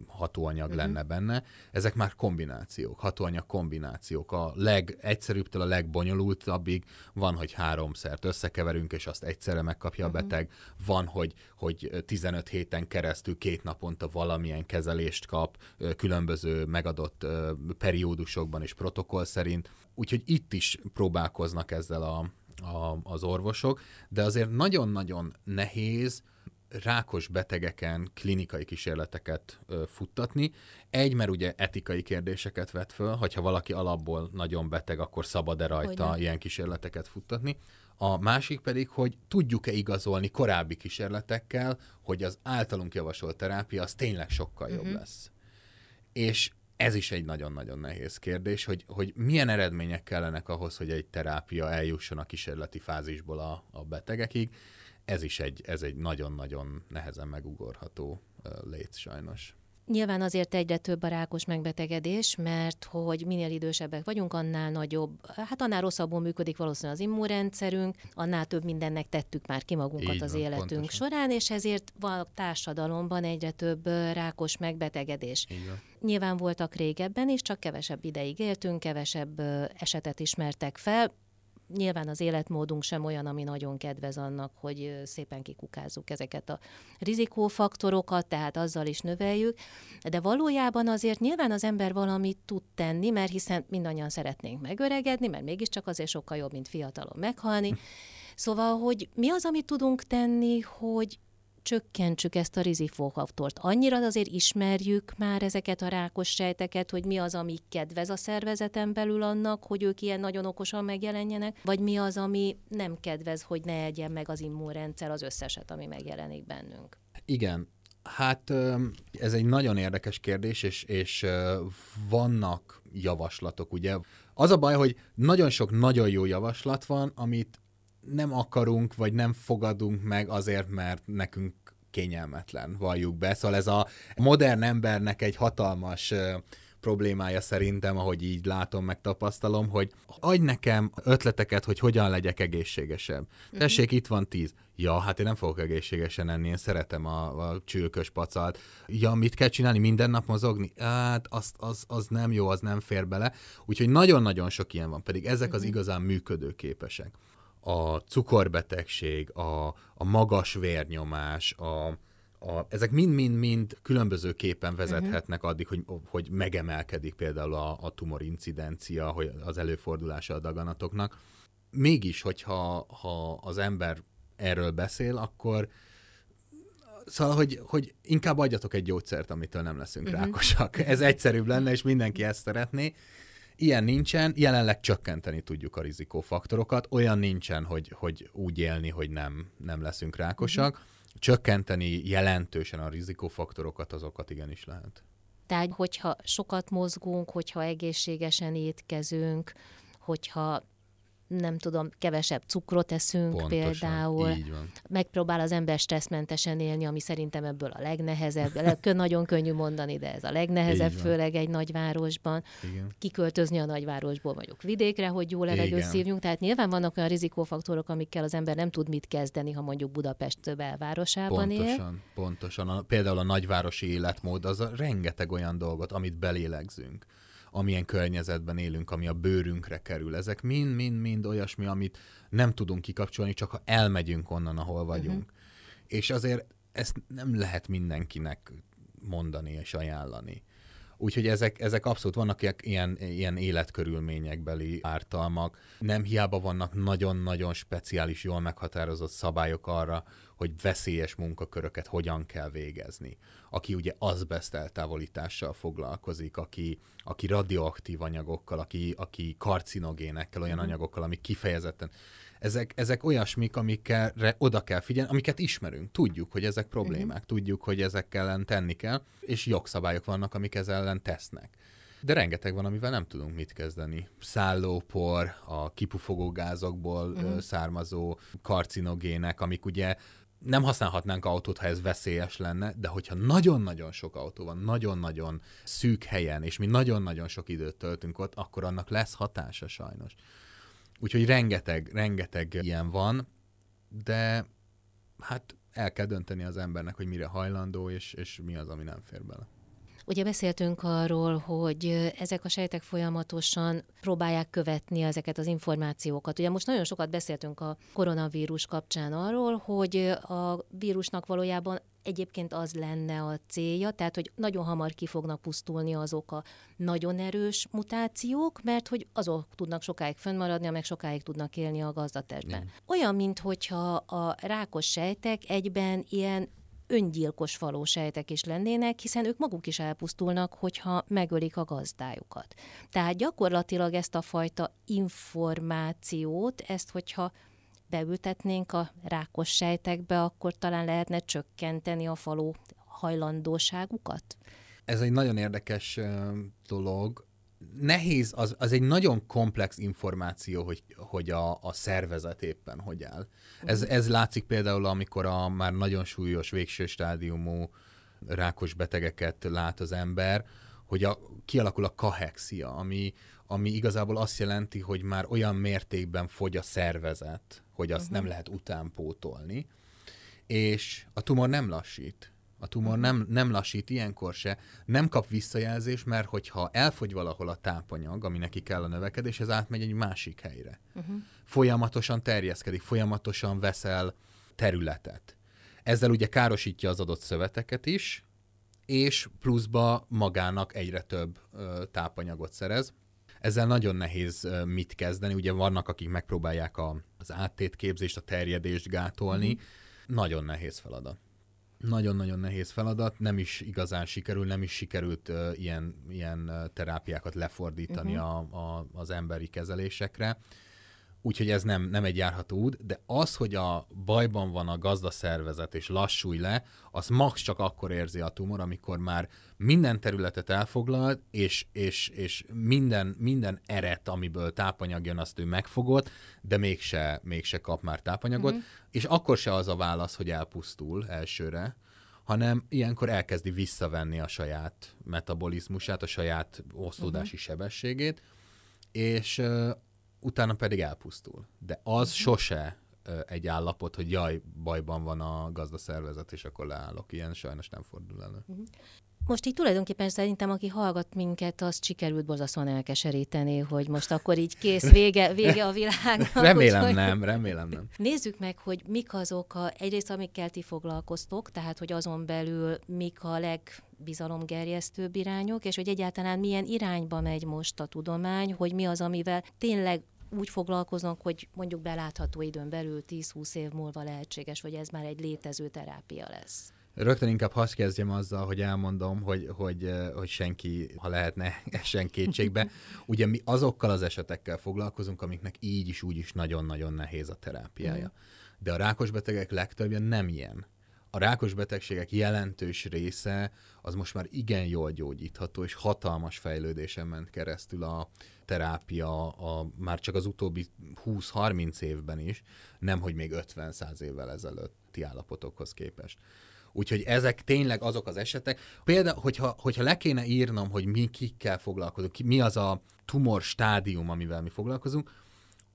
hatóanyag uh-huh. lenne benne. Ezek már kombinációk, hatóanyag kombinációk. A legegyszerűbbtől a legbonyolultabbig van, hogy háromszert összekeverünk, és azt egyszerre megkapja uh-huh. a beteg. Van, hogy, hogy 15 héten keresztül két naponta valamilyen kezelést kap, különböző megadott periódusokban és protokoll szerint. Úgyhogy itt is próbálkoznak ezzel a, a, az orvosok, de azért nagyon-nagyon nehéz rákos betegeken klinikai kísérleteket ö, futtatni. Egy, mert ugye etikai kérdéseket vet föl, hogyha valaki alapból nagyon beteg, akkor szabad-e rajta Hogyne. ilyen kísérleteket futtatni. A másik pedig, hogy tudjuk-e igazolni korábbi kísérletekkel, hogy az általunk javasolt terápia az tényleg sokkal uh-huh. jobb mhm. lesz. És ez is egy nagyon-nagyon nehéz kérdés, hogy, hogy milyen eredmények kellenek ahhoz, hogy egy terápia eljusson a kísérleti fázisból a, a betegekig ez is egy, ez egy nagyon-nagyon nehezen megugorható léc sajnos. Nyilván azért egyre több a rákos megbetegedés, mert hogy minél idősebbek vagyunk, annál nagyobb, hát annál rosszabbul működik valószínűleg az immunrendszerünk, annál több mindennek tettük már ki magunkat Így az van, életünk pontosan. során, és ezért van a társadalomban egyre több rákos megbetegedés. Nyilván voltak régebben is, csak kevesebb ideig éltünk, kevesebb esetet ismertek fel, nyilván az életmódunk sem olyan, ami nagyon kedvez annak, hogy szépen kikukázzuk ezeket a rizikófaktorokat, tehát azzal is növeljük, de valójában azért nyilván az ember valamit tud tenni, mert hiszen mindannyian szeretnénk megöregedni, mert mégiscsak azért sokkal jobb, mint fiatalon meghalni. Szóval, hogy mi az, amit tudunk tenni, hogy csökkentsük ezt a rizikófaktort. Annyira azért ismerjük már ezeket a rákos sejteket, hogy mi az, ami kedvez a szervezeten belül annak, hogy ők ilyen nagyon okosan megjelenjenek, vagy mi az, ami nem kedvez, hogy ne egyen meg az immunrendszer az összeset, ami megjelenik bennünk. Igen, Hát ez egy nagyon érdekes kérdés, és, és vannak javaslatok, ugye. Az a baj, hogy nagyon sok nagyon jó javaslat van, amit nem akarunk, vagy nem fogadunk meg azért, mert nekünk kényelmetlen, valljuk be. Szóval ez a modern embernek egy hatalmas problémája szerintem, ahogy így látom, meg tapasztalom, hogy adj nekem ötleteket, hogy hogyan legyek egészségesebb. Mhm. Tessék, itt van tíz. Ja, hát én nem fogok egészségesen enni, én szeretem a, a csülkös pacalt. Ja, mit kell csinálni? Minden nap mozogni? Hát, az, az, az nem jó, az nem fér bele. Úgyhogy nagyon-nagyon sok ilyen van, pedig ezek az mhm. igazán működőképesek a cukorbetegség, a, a magas vérnyomás, a, a, ezek mind-mind-mind különbözőképpen vezethetnek uh-huh. addig, hogy, hogy megemelkedik például a, a tumor incidencia, hogy az előfordulása a daganatoknak. mégis, hogyha ha az ember erről beszél, akkor Szóval, hogy, hogy inkább adjatok egy gyógyszert, amitől nem leszünk uh-huh. rákosak. Ez egyszerűbb lenne, és mindenki ezt szeretné. Ilyen nincsen, jelenleg csökkenteni tudjuk a rizikófaktorokat, olyan nincsen, hogy, hogy úgy élni, hogy nem, nem leszünk rákosak. Uh-huh. Csökkenteni jelentősen a rizikófaktorokat, azokat igenis lehet. Tehát, hogyha sokat mozgunk, hogyha egészségesen étkezünk, hogyha nem tudom, kevesebb cukrot eszünk Pontosan, például. Így van. Megpróbál az ember stresszmentesen élni, ami szerintem ebből a legnehezebb. Nagyon könnyű mondani, de ez a legnehezebb, főleg egy nagyvárosban. Igen. Kiköltözni a nagyvárosból mondjuk vidékre, hogy jó levegőt szívjunk. Tehát nyilván vannak olyan rizikófaktorok, amikkel az ember nem tud mit kezdeni, ha mondjuk Budapest belvárosában pontosan, él. Pontosan, pontosan. Például a nagyvárosi életmód az a rengeteg olyan dolgot, amit belélegzünk amilyen környezetben élünk, ami a bőrünkre kerül. Ezek mind-mind-mind olyasmi, amit nem tudunk kikapcsolni, csak ha elmegyünk onnan, ahol vagyunk. Uh-huh. És azért ezt nem lehet mindenkinek mondani és ajánlani. Úgyhogy ezek, ezek abszolút vannak ilyen, ilyen életkörülményekbeli ártalmak. Nem hiába vannak nagyon-nagyon speciális, jól meghatározott szabályok arra, hogy veszélyes munkaköröket hogyan kell végezni. Aki ugye azbest eltávolítással foglalkozik, aki, aki radioaktív anyagokkal, aki, aki karcinogénekkel, olyan mm. anyagokkal, amik kifejezetten ezek, ezek olyasmik, amikre oda kell figyelni, amiket ismerünk. Tudjuk, hogy ezek problémák, uh-huh. tudjuk, hogy ezek ellen tenni kell, és jogszabályok vannak, amik ezzel ellen tesznek. De rengeteg van, amivel nem tudunk mit kezdeni. Szállópor, a kipufogó gázokból uh-huh. származó karcinogének, amik ugye nem használhatnánk autót, ha ez veszélyes lenne, de hogyha nagyon-nagyon sok autó van, nagyon-nagyon szűk helyen, és mi nagyon-nagyon sok időt töltünk ott, akkor annak lesz hatása sajnos. Úgyhogy rengeteg, rengeteg ilyen van, de hát el kell dönteni az embernek, hogy mire hajlandó, és, és mi az, ami nem fér bele. Ugye beszéltünk arról, hogy ezek a sejtek folyamatosan próbálják követni ezeket az információkat. Ugye most nagyon sokat beszéltünk a koronavírus kapcsán arról, hogy a vírusnak valójában egyébként az lenne a célja, tehát hogy nagyon hamar ki fognak pusztulni azok a nagyon erős mutációk, mert hogy azok tudnak sokáig fönnmaradni, amelyek sokáig tudnak élni a gazdatestben. Olyan, mintha a rákos sejtek egyben ilyen öngyilkos sejtek is lennének, hiszen ők maguk is elpusztulnak, hogyha megölik a gazdájukat. Tehát gyakorlatilag ezt a fajta információt, ezt hogyha beültetnénk a rákos sejtekbe, akkor talán lehetne csökkenteni a falu hajlandóságukat? Ez egy nagyon érdekes dolog. Nehéz, az, az egy nagyon komplex információ, hogy, hogy a, a szervezet éppen hogy áll. Ez, ez látszik például, amikor a már nagyon súlyos végső stádiumú rákos betegeket lát az ember, hogy a, kialakul a kahexia, ami, ami igazából azt jelenti, hogy már olyan mértékben fogy a szervezet, hogy azt uh-huh. nem lehet utánpótolni, és a tumor nem lassít. A tumor uh-huh. nem, nem lassít ilyenkor se, nem kap visszajelzést, mert hogyha elfogy valahol a tápanyag, ami neki kell a növekedés, ez átmegy egy másik helyre. Uh-huh. Folyamatosan terjeszkedik, folyamatosan veszel területet. Ezzel ugye károsítja az adott szöveteket is, és pluszba magának egyre több ö, tápanyagot szerez. Ezzel nagyon nehéz mit kezdeni, ugye vannak, akik megpróbálják a, az áttétképzést, a terjedést gátolni. Mm. Nagyon nehéz feladat. Nagyon-nagyon nehéz feladat, nem is igazán sikerül, nem is sikerült uh, ilyen, ilyen terápiákat lefordítani uh-huh. a, a, az emberi kezelésekre úgyhogy ez nem, nem egy járható út, de az, hogy a bajban van a gazdaszervezet és lassulj le, az max csak akkor érzi a tumor, amikor már minden területet elfoglalt, és, és, és minden, minden eret, amiből tápanyag jön, azt ő megfogott, de mégse, mégse kap már tápanyagot, mm-hmm. és akkor se az a válasz, hogy elpusztul elsőre, hanem ilyenkor elkezdi visszavenni a saját metabolizmusát, a saját osztódási uh-huh. sebességét, és utána pedig elpusztul. De az uh-huh. sose egy állapot, hogy jaj, bajban van a gazdaszervezet, és akkor leállok. Ilyen sajnos nem fordul elő. Uh-huh. Most így tulajdonképpen szerintem, aki hallgat minket, azt sikerült borzasztóan elkeseríteni, hogy most akkor így kész, vége, vége a világnak. remélem úgy, nem, remélem nem. Nézzük meg, hogy mik azok a, egyrészt amikkel ti foglalkoztok, tehát hogy azon belül mik a legbizalomgerjesztőbb irányok, és hogy egyáltalán milyen irányba megy most a tudomány, hogy mi az, amivel tényleg úgy foglalkoznak, hogy mondjuk belátható időn belül 10-20 év múlva lehetséges, hogy ez már egy létező terápia lesz. Rögtön inkább hasz kezdjem azzal, hogy elmondom, hogy, hogy, hogy senki, ha lehetne, essen kétségbe. Ugye mi azokkal az esetekkel foglalkozunk, amiknek így is, úgy is nagyon-nagyon nehéz a terápiája. Mm. De a rákos betegek legtöbbje nem ilyen. A rákos betegségek jelentős része az most már igen jól gyógyítható, és hatalmas fejlődésen ment keresztül a terápia a, már csak az utóbbi 20-30 évben is, nem hogy még 50-100 évvel ezelőtti állapotokhoz képest. Úgyhogy ezek tényleg azok az esetek. Például, hogyha, hogyha le kéne írnom, hogy mi kikkel foglalkozunk, mi az a tumor stádium, amivel mi foglalkozunk,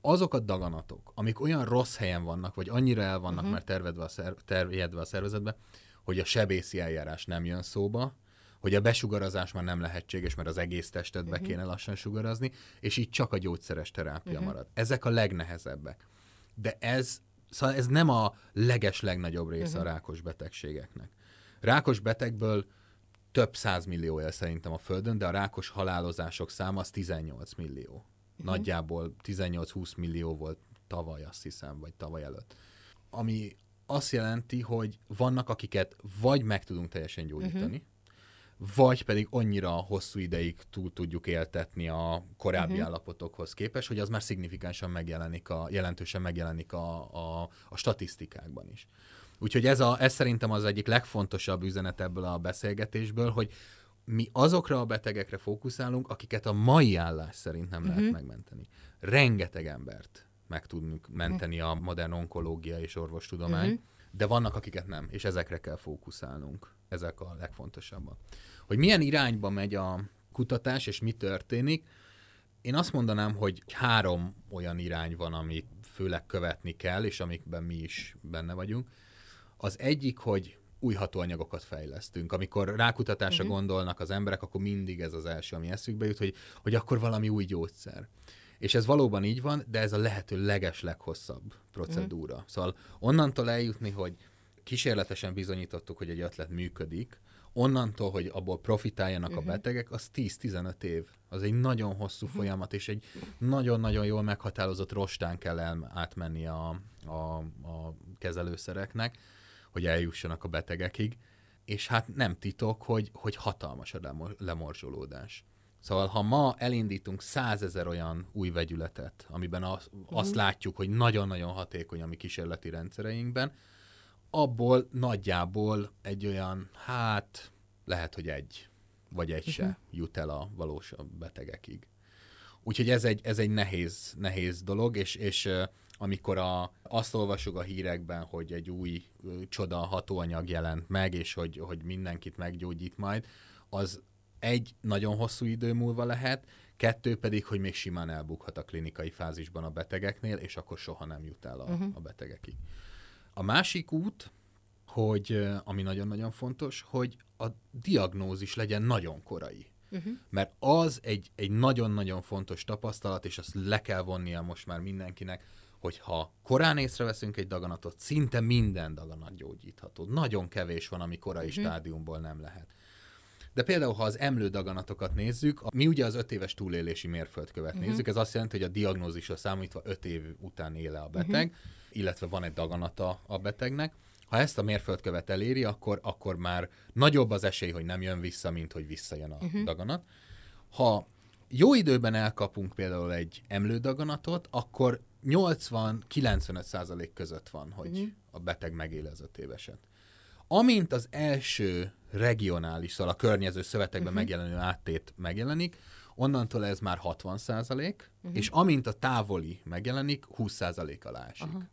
azok a daganatok, amik olyan rossz helyen vannak, vagy annyira el vannak uh-huh. már tervedve a, szer- terjedve a szervezetbe, hogy a sebészi eljárás nem jön szóba, hogy a besugarazás már nem lehetséges, mert az egész testet be uh-huh. kéne lassan sugarazni, és így csak a gyógyszeres terápia uh-huh. marad. Ezek a legnehezebbek. De ez Szóval ez nem a leges legnagyobb része uh-huh. a mhm. rákos betegségeknek. Rákos betegből több millió él szerintem a Földön, de a rákos halálozások száma az 18 millió. Uh-huh. Nagyjából 18-20 millió volt tavaly, azt hiszem, vagy tavaly előtt. Ami azt jelenti, hogy vannak, akiket vagy meg tudunk teljesen gyógyítani, uh-huh vagy pedig annyira hosszú ideig túl tudjuk éltetni a korábbi uh-huh. állapotokhoz képest, hogy az már szignifikánsan megjelenik, a, jelentősen megjelenik a, a, a statisztikákban is. Úgyhogy ez, a, ez szerintem az egyik legfontosabb üzenet ebből a beszélgetésből, hogy mi azokra a betegekre fókuszálunk, akiket a mai állás szerint nem uh-huh. lehet mhm. megmenteni. Rengeteg embert meg tudunk menteni a modern onkológia és orvostudomány, uh-huh. de vannak, akiket nem, és ezekre kell fókuszálnunk ezek a legfontosabbak. Hogy milyen irányba megy a kutatás, és mi történik, én azt mondanám, hogy három olyan irány van, amit főleg követni kell, és amikben mi is benne vagyunk. Az egyik, hogy új hatóanyagokat fejlesztünk. Amikor rákutatásra uh-huh. gondolnak az emberek, akkor mindig ez az első, ami eszükbe jut, hogy, hogy akkor valami új gyógyszer. És ez valóban így van, de ez a lehető leges leghosszabb procedúra. Uh-huh. Szóval onnantól eljutni, hogy kísérletesen bizonyítottuk, hogy egy ötlet működik, onnantól, hogy abból profitáljanak uh-huh. a mhm. betegek, az 10-15 év. Az egy nagyon hosszú uh-huh. folyamat, és egy nagyon-nagyon jól meghatározott rostán kell el, átmenni a, a, a kezelőszereknek, hogy eljussanak a betegekig. És hát nem titok, hogy, hogy hatalmas a lemorzsolódás. Szóval, ha ma elindítunk százezer olyan új vegyületet, amiben az, uh-huh. azt látjuk, hogy nagyon-nagyon hatékony a mi kísérleti rendszereinkben, abból nagyjából egy olyan, hát lehet, hogy egy, vagy egy se uh-huh. jut el a valós betegekig. Úgyhogy ez egy, ez egy nehéz, nehéz dolog, és, és amikor a, azt olvasok a hírekben, hogy egy új csoda hatóanyag jelent meg, és hogy, hogy mindenkit meggyógyít majd, az egy nagyon hosszú idő múlva lehet, kettő pedig, hogy még simán elbukhat a klinikai fázisban a betegeknél, és akkor soha nem jut el a, uh-huh. a betegekig. A másik út, hogy ami nagyon-nagyon fontos, hogy a diagnózis legyen nagyon korai. Uh-huh. Mert az egy, egy nagyon-nagyon fontos tapasztalat, és azt le kell vonnia most már mindenkinek, hogy ha korán észreveszünk egy daganatot, szinte minden daganat gyógyítható. Nagyon kevés van, ami korai uh-huh. stádiumból nem lehet. De például, ha az emlődaganatokat nézzük, mi ugye az öt éves túlélési mérföldkövet uh-huh. nézzük, ez azt jelenti, hogy a diagnózisra számítva öt év után éle a beteg, uh-huh. illetve van egy daganata a betegnek. Ha ezt a mérföldkövet eléri, akkor, akkor már nagyobb az esély, hogy nem jön vissza, mint hogy visszajön a uh-huh. daganat. Ha jó időben elkapunk például egy emlődaganatot, akkor 80-95 százalék között van, hogy uh-huh. a beteg megél az öt éveset. Amint az első regionális, szóval a környező szövetekben uh-huh. megjelenő áttét megjelenik, onnantól ez már 60 százalék, uh-huh. és amint a távoli megjelenik, 20 százalék alá esik. Uh-huh.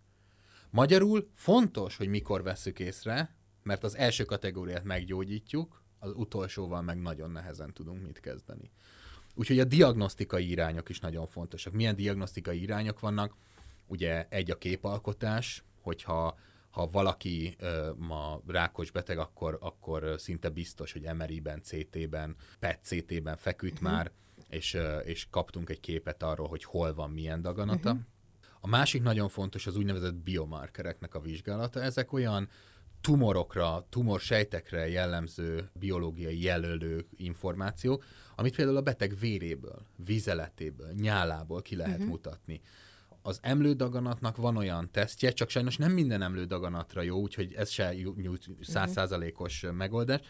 Magyarul fontos, hogy mikor veszük észre, mert az első kategóriát meggyógyítjuk, az utolsóval meg nagyon nehezen tudunk mit kezdeni. Úgyhogy a diagnosztikai irányok is nagyon fontosak. Milyen diagnosztikai irányok vannak? Ugye egy a képalkotás, hogyha ha valaki ö, ma rákos beteg, akkor, akkor szinte biztos, hogy MRI-ben, CT-ben, PET-CT-ben feküdt uh-huh. már, és, ö, és kaptunk egy képet arról, hogy hol van milyen daganata. Uh-huh. A másik nagyon fontos az úgynevezett biomarkereknek a vizsgálata. Ezek olyan tumorokra, tumorsejtekre jellemző biológiai jelölő információk, amit például a beteg véréből, vizeletéből, nyálából ki lehet uh-huh. mutatni. Az emlődaganatnak van olyan tesztje, csak sajnos nem minden emlődaganatra jó, úgyhogy ez se nyújt százszázalékos uh-huh. megoldás,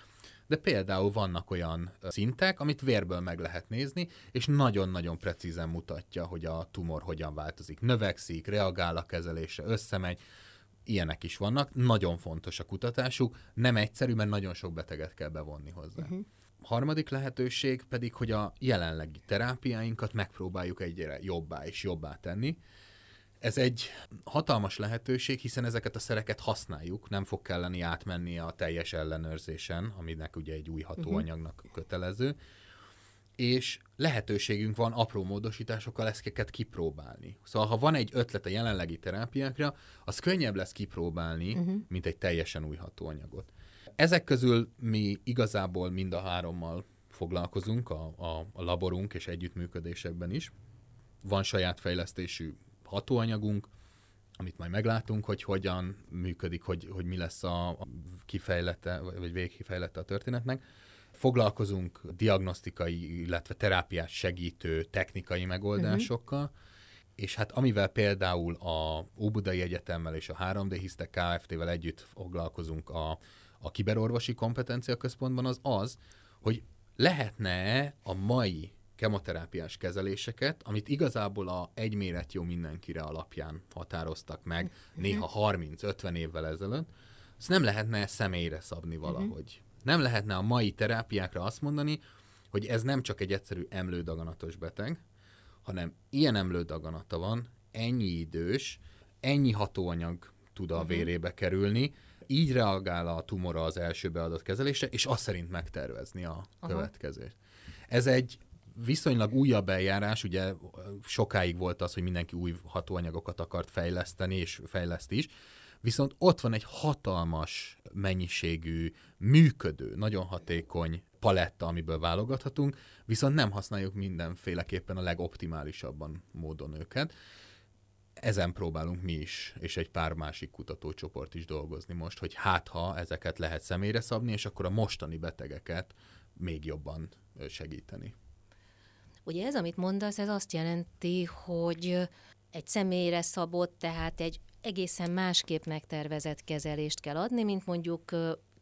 de például vannak olyan szintek, amit vérből meg lehet nézni, és nagyon-nagyon precízen mutatja, hogy a tumor hogyan változik. Növekszik, reagál a kezelésre, összemegy, ilyenek is vannak. Nagyon fontos a kutatásuk, nem egyszerű, mert nagyon sok beteget kell bevonni hozzá. Uh-huh. Harmadik lehetőség pedig, hogy a jelenlegi terápiáinkat megpróbáljuk egyre jobbá és jobbá tenni. Ez egy hatalmas lehetőség, hiszen ezeket a szereket használjuk, nem fog kelleni átmenni a teljes ellenőrzésen, aminek ugye egy új hatóanyagnak kötelező, és lehetőségünk van apró módosításokkal ezeket kipróbálni. Szóval, ha van egy ötlet a jelenlegi terápiákra, az könnyebb lesz kipróbálni, uh-huh. mint egy teljesen új hatóanyagot. Ezek közül mi igazából mind a hárommal foglalkozunk a, a, a laborunk és együttműködésekben is. Van saját fejlesztésű hatóanyagunk, amit majd meglátunk, hogy hogyan működik, hogy, hogy mi lesz a kifejlete, vagy végkifejlete a történetnek. Foglalkozunk diagnosztikai, illetve terápiát segítő technikai megoldásokkal, uh-huh. és hát amivel például a Óbudai Egyetemmel és a 3D Hisztek Kft-vel együtt foglalkozunk a, a kiberorvosi kompetencia központban, az az, hogy lehetne a mai kemoterápiás kezeléseket, amit igazából a egy méret jó mindenkire alapján határoztak meg, uh-huh. néha 30-50 évvel ezelőtt, ezt nem lehetne személyre szabni valahogy. Nem lehetne a mai terápiákra azt mondani, hogy ez nem csak egy egyszerű emlődaganatos beteg, hanem ilyen emlődaganata van, ennyi idős, ennyi hatóanyag tud a uh-huh. vérébe kerülni, így reagál a tumora az első beadott kezelésre, és azt szerint megtervezni a Aha. következést. Ez egy viszonylag újabb eljárás, ugye sokáig volt az, hogy mindenki új hatóanyagokat akart fejleszteni, és fejleszt is, viszont ott van egy hatalmas mennyiségű, működő, nagyon hatékony paletta, amiből válogathatunk, viszont nem használjuk mindenféleképpen a legoptimálisabban módon őket. Ezen próbálunk mi is, és egy pár másik kutatócsoport is dolgozni most, hogy hát ha ezeket lehet személyre szabni, és akkor a mostani betegeket még jobban segíteni. Ugye ez, amit mondasz, ez azt jelenti, hogy egy személyre szabott, tehát egy egészen másképp megtervezett kezelést kell adni, mint mondjuk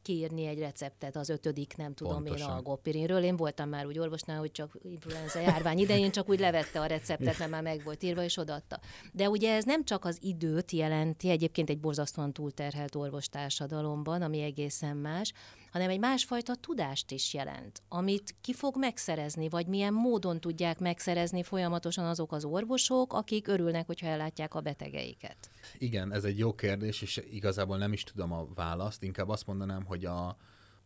kiírni egy receptet az ötödik, nem tudom Pontosan. én, algopirinről. Én voltam már úgy orvosnál, hogy csak influenza járvány idején csak úgy levette a receptet, mert már meg volt írva, és odaadta. De ugye ez nem csak az időt jelenti, egyébként egy borzasztóan túlterhelt orvostársadalomban, ami egészen más, hanem egy másfajta tudást is jelent, amit ki fog megszerezni, vagy milyen módon tudják megszerezni folyamatosan azok az orvosok, akik örülnek, hogyha ellátják a betegeiket. Igen, ez egy jó kérdés, és igazából nem is tudom a választ, inkább azt mondanám, hogy a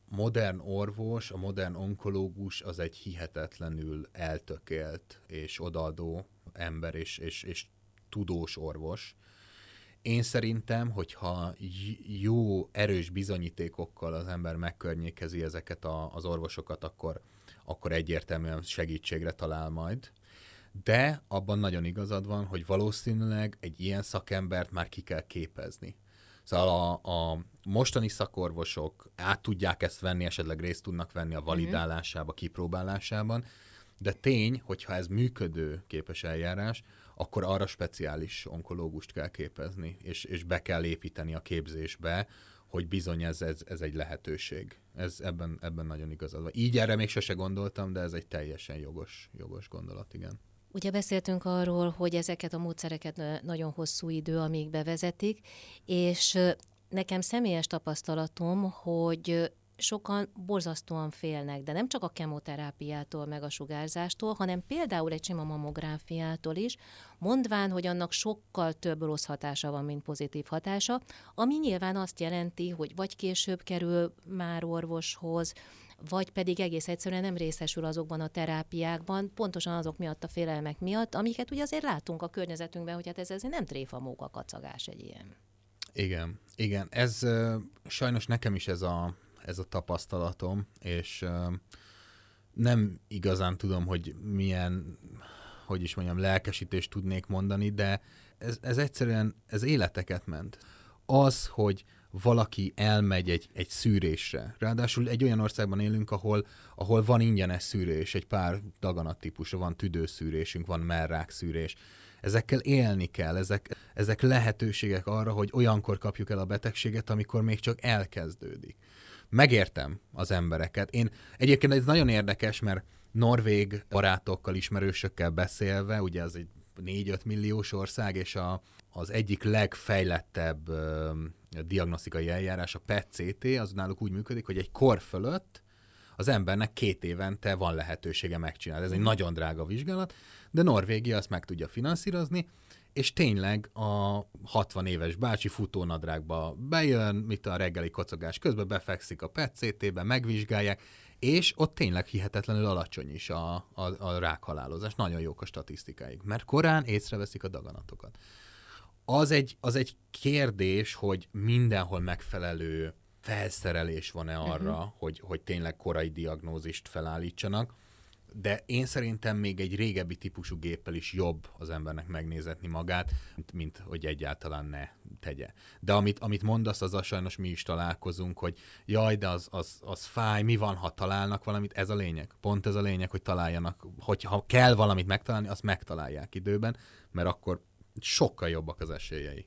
modern orvos, a modern onkológus az egy hihetetlenül eltökélt és odaadó ember és, és, és tudós orvos, én szerintem, hogyha jó, erős bizonyítékokkal az ember megkörnyékezi ezeket a, az orvosokat, akkor, akkor egyértelműen segítségre talál majd. De abban nagyon igazad van, hogy valószínűleg egy ilyen szakembert már ki kell képezni. Szóval a, a mostani szakorvosok át tudják ezt venni, esetleg részt tudnak venni a validálásába, kipróbálásában, de tény, hogyha ez működő képes eljárás, akkor arra speciális onkológust kell képezni, és, és be kell építeni a képzésbe, hogy bizony ez, ez, ez egy lehetőség. Ez ebben, ebben nagyon igazad van. Így erre még sose gondoltam, de ez egy teljesen jogos, jogos gondolat, igen. Ugye beszéltünk arról, hogy ezeket a módszereket nagyon hosszú idő, amíg bevezetik, és nekem személyes tapasztalatom, hogy sokan borzasztóan félnek, de nem csak a kemoterápiától, meg a sugárzástól, hanem például egy sima mamográfiától is, mondván, hogy annak sokkal több rossz hatása van, mint pozitív hatása, ami nyilván azt jelenti, hogy vagy később kerül már orvoshoz, vagy pedig egész egyszerűen nem részesül azokban a terápiákban, pontosan azok miatt a félelmek miatt, amiket ugye azért látunk a környezetünkben, hogy hát ez azért nem tréfa móka kacagás egy ilyen. Igen, igen. Ez sajnos nekem is ez a ez a tapasztalatom, és nem igazán tudom, hogy milyen, hogy is mondjam, lelkesítést tudnék mondani, de ez, ez egyszerűen, ez életeket ment. Az, hogy valaki elmegy egy, egy szűrésre. Ráadásul egy olyan országban élünk, ahol, ahol van ingyenes szűrés, egy pár daganat típusra, van tüdőszűrésünk, van merrák szűrés. Ezekkel élni kell, ezek, ezek lehetőségek arra, hogy olyankor kapjuk el a betegséget, amikor még csak elkezdődik. Megértem az embereket. Én egyébként ez nagyon érdekes, mert norvég barátokkal, ismerősökkel beszélve, ugye az egy 4-5 milliós ország, és a, az egyik legfejlettebb ö, diagnosztikai eljárás, a PET-CT, az náluk úgy működik, hogy egy kor fölött az embernek két évente van lehetősége megcsinálni. Ez egy mhm. nagyon drága vizsgálat, de Norvégia azt meg tudja finanszírozni, és tényleg a 60 éves bácsi futónadrágba bejön, mit a reggeli kocogás közben befekszik a PET-CT-be, megvizsgálják, és ott tényleg hihetetlenül alacsony is a, a, a rákhalálozás. Nagyon jók a statisztikáik, mert korán észreveszik a daganatokat. Az egy, az egy kérdés, hogy mindenhol megfelelő felszerelés van-e arra, uh-huh. hogy, hogy tényleg korai diagnózist felállítsanak de én szerintem még egy régebbi típusú géppel is jobb az embernek megnézetni magát, mint, mint hogy egyáltalán ne tegye. De amit, amit mondasz, az sajnos mi is találkozunk, hogy jaj, de az, az, az fáj, mi van, ha találnak valamit, ez a lényeg. Pont ez a lényeg, hogy találjanak, hogy ha kell valamit megtalálni, azt megtalálják időben, mert akkor sokkal jobbak az esélyei.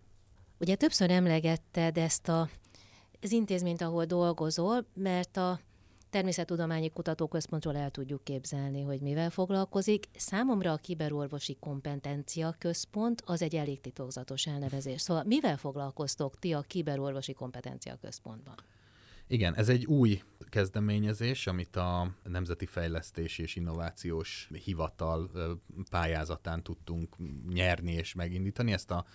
Ugye többször emlegetted ezt a, az intézményt, ahol dolgozol, mert a Természettudományi Kutatóközpontról el tudjuk képzelni, hogy mivel foglalkozik. Számomra a kiberorvosi kompetencia központ az egy elég titokzatos elnevezés. Szóval mivel foglalkoztok ti a kiberorvosi kompetencia központban? Igen, ez egy új kezdeményezés, amit a Nemzeti Fejlesztési és Innovációs Hivatal pályázatán tudtunk nyerni és megindítani. Ezt a,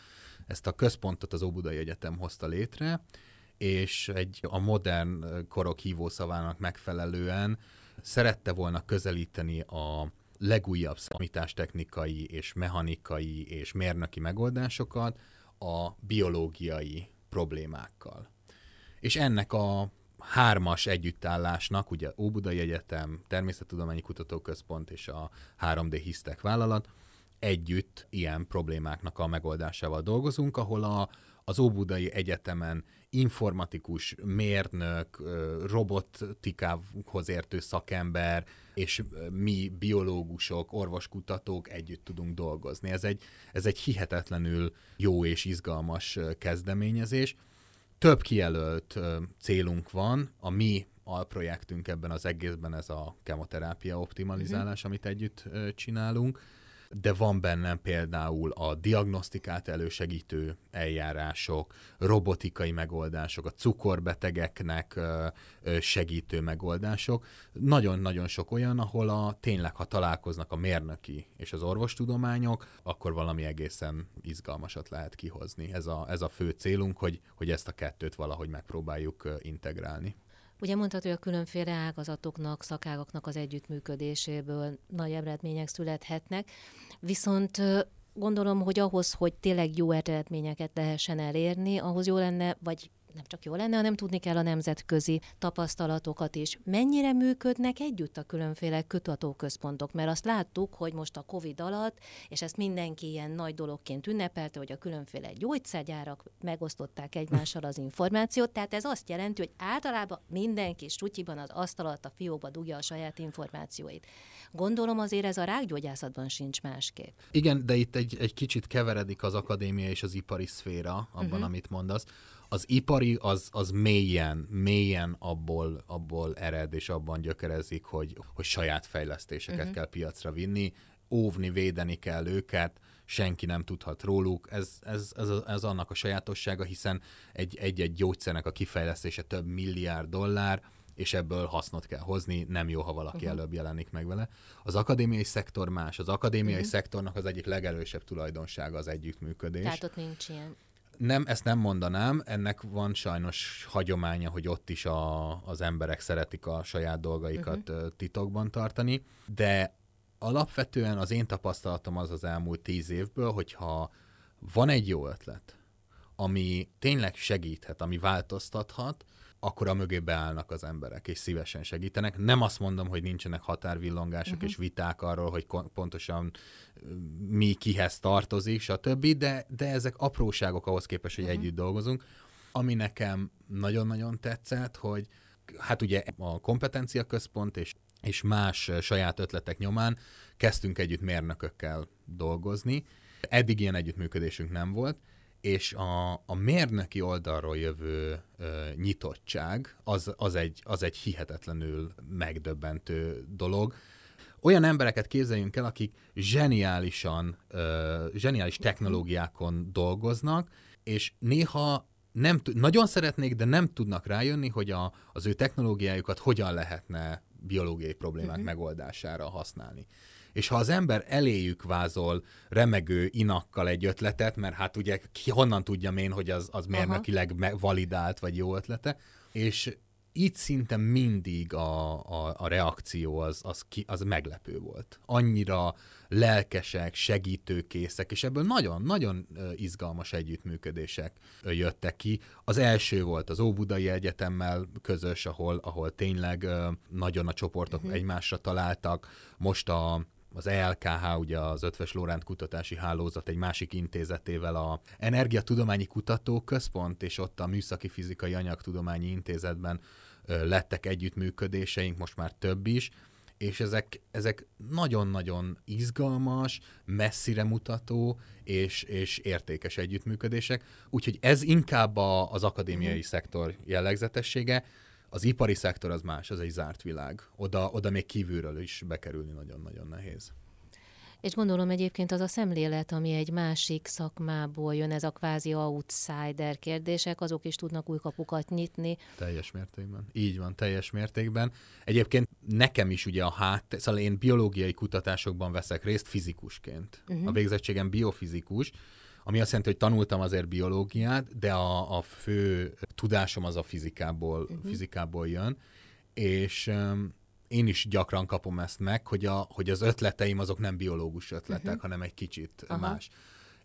ezt a központot az Óbudai Egyetem hozta létre, és egy a modern korok hívószavának megfelelően szerette volna közelíteni a legújabb számítástechnikai és mechanikai és mérnöki megoldásokat a biológiai problémákkal. És ennek a hármas együttállásnak, ugye Óbudai Egyetem, Természettudományi Kutatóközpont és a 3D Hisztek vállalat együtt ilyen problémáknak a megoldásával dolgozunk, ahol a, az Óbudai Egyetemen informatikus, mérnök, robotikához értő szakember, és mi biológusok, orvoskutatók együtt tudunk dolgozni. Ez egy, ez egy hihetetlenül jó és izgalmas kezdeményezés. Több kijelölt célunk van, a mi alprojektünk ebben az egészben ez a kemoterápia optimalizálás, mm-hmm. amit együtt csinálunk de van bennem például a diagnosztikát elősegítő eljárások, robotikai megoldások, a cukorbetegeknek segítő megoldások. Nagyon-nagyon sok olyan, ahol a, tényleg, ha találkoznak a mérnöki és az orvostudományok, akkor valami egészen izgalmasat lehet kihozni. Ez a, ez a fő célunk, hogy, hogy ezt a kettőt valahogy megpróbáljuk integrálni. Ugye mondtad, hogy a különféle ágazatoknak, szakágaknak az együttműködéséből nagy eredmények születhetnek, viszont gondolom, hogy ahhoz, hogy tényleg jó eredményeket lehessen elérni, ahhoz jó lenne, vagy nem csak jó lenne, hanem tudni kell a nemzetközi tapasztalatokat is. Mennyire működnek együtt a különféle kutatóközpontok? Mert azt láttuk, hogy most a COVID alatt, és ezt mindenki ilyen nagy dologként ünnepelte, hogy a különféle gyógyszergyárak megosztották egymással az információt, tehát ez azt jelenti, hogy általában mindenki sutyiban az asztal alatt a fiókba dugja a saját információit. Gondolom azért ez a rákgyógyászatban sincs másképp. Igen, de itt egy, egy kicsit keveredik az akadémia és az ipari szféra abban, uh-huh. amit mondasz az ipari az, az mélyen, mélyen abból, abból ered, és abban gyökerezik, hogy, hogy saját fejlesztéseket uh-huh. kell piacra vinni, óvni, védeni kell őket, senki nem tudhat róluk. Ez, ez, ez, ez annak a sajátossága, hiszen egy, egy-egy gyógyszernek a kifejlesztése több milliárd dollár, és ebből hasznot kell hozni, nem jó, ha valaki uh-huh. előbb jelenik meg vele. Az akadémiai szektor más. Az akadémiai uh-huh. szektornak az egyik legerősebb tulajdonsága az együttműködés. Tehát ott nincs ilyen nem, ezt nem mondanám, ennek van sajnos hagyománya, hogy ott is a, az emberek szeretik a saját dolgaikat uh-huh. titokban tartani, de alapvetően az én tapasztalatom az az elmúlt tíz évből, hogyha van egy jó ötlet, ami tényleg segíthet, ami változtathat, akkor a mögé beállnak az emberek, és szívesen segítenek. Nem azt mondom, hogy nincsenek határvillongások uh-huh. és viták arról, hogy pontosan mi kihez tartozik, stb., de, de ezek apróságok ahhoz képest, hogy uh-huh. együtt dolgozunk. Ami nekem nagyon-nagyon tetszett, hogy hát ugye a kompetencia központ és, és más saját ötletek nyomán kezdtünk együtt mérnökökkel dolgozni. Eddig ilyen együttműködésünk nem volt, és a, a mérnöki oldalról jövő ö, nyitottság az, az, egy, az egy hihetetlenül megdöbbentő dolog. Olyan embereket képzeljünk el, akik zseniálisan, ö, zseniális technológiákon dolgoznak, és néha nem nagyon szeretnék, de nem tudnak rájönni, hogy a, az ő technológiájukat hogyan lehetne biológiai problémák uh-huh. megoldására használni. És ha az ember eléjük vázol remegő inakkal egy ötletet, mert hát ugye ki honnan tudjam én, hogy az, az mérnökileg validált vagy jó ötlete, és itt szinte mindig a, a, a reakció az, az, ki, az meglepő volt. Annyira lelkesek, segítőkészek, és ebből nagyon-nagyon izgalmas együttműködések jöttek ki. Az első volt az Óbudai Egyetemmel közös, ahol, ahol tényleg nagyon a csoportok uh-huh. egymásra találtak. Most a az ELKH, ugye az Ötves Lóránt Kutatási Hálózat egy másik intézetével a Energiatudományi Kutatóközpont, és ott a Műszaki Fizikai Anyagtudományi Intézetben lettek együttműködéseink, most már több is, és ezek, ezek nagyon-nagyon izgalmas, messzire mutató és, és értékes együttműködések, úgyhogy ez inkább a, az akadémiai mm. szektor jellegzetessége, az ipari szektor az más, az egy zárt világ. Oda, oda még kívülről is bekerülni nagyon-nagyon nehéz. És gondolom egyébként az a szemlélet, ami egy másik szakmából jön, ez a kvázi outsider kérdések, azok is tudnak új kapukat nyitni. Teljes mértékben. Így van, teljes mértékben. Egyébként nekem is ugye a hát, szóval én biológiai kutatásokban veszek részt fizikusként. Uh-huh. A végzettségem biofizikus, ami azt jelenti, hogy tanultam azért biológiát, de a, a fő tudásom az a fizikából, uh-huh. fizikából jön, és um, én is gyakran kapom ezt meg, hogy, a, hogy az ötleteim azok nem biológus ötletek, uh-huh. hanem egy kicsit Aha. más.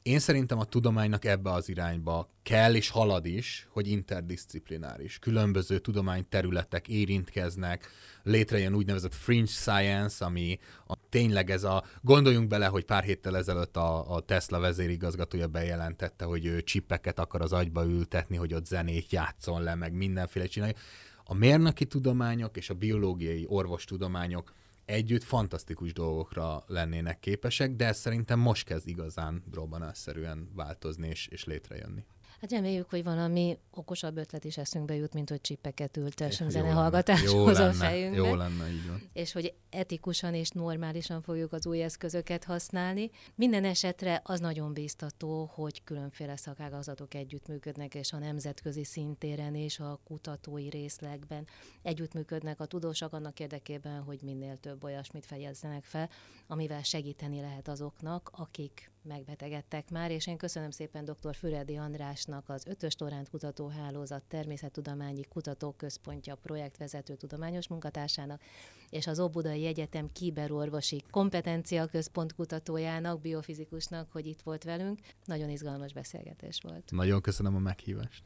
Én szerintem a tudománynak ebbe az irányba kell és halad is, hogy interdisziplináris. Különböző tudományterületek érintkeznek, létrejön úgynevezett fringe science, ami a, tényleg ez a, gondoljunk bele, hogy pár héttel ezelőtt a, a Tesla vezérigazgatója bejelentette, hogy ő csippeket akar az agyba ültetni, hogy ott zenét játszon le, meg mindenféle csinálja. A mérnöki tudományok és a biológiai orvostudományok együtt fantasztikus dolgokra lennének képesek, de ez szerintem most kezd igazán robbanásszerűen változni és, és létrejönni. Hát reméljük, hogy valami okosabb ötlet is eszünkbe jut, mint hogy csipeket ültessünk zenehallgatáshoz a fejünkbe. Jó lenne, így van. És hogy etikusan és normálisan fogjuk az új eszközöket használni. Minden esetre az nagyon bíztató, hogy különféle szakágazatok együttműködnek, és a nemzetközi szintéren és a kutatói részlegben együttműködnek a tudósok annak érdekében, hogy minél több olyasmit fejezzenek fel, amivel segíteni lehet azoknak, akik megbetegedtek már, és én köszönöm szépen dr. Füredi Andrásnak, az Ötös Toránt Kutatóhálózat Természettudományi Kutatóközpontja projektvezető tudományos munkatársának, és az Óbudai Egyetem Kiberorvosi Kompetencia Központ kutatójának, biofizikusnak, hogy itt volt velünk. Nagyon izgalmas beszélgetés volt. Nagyon köszönöm a meghívást.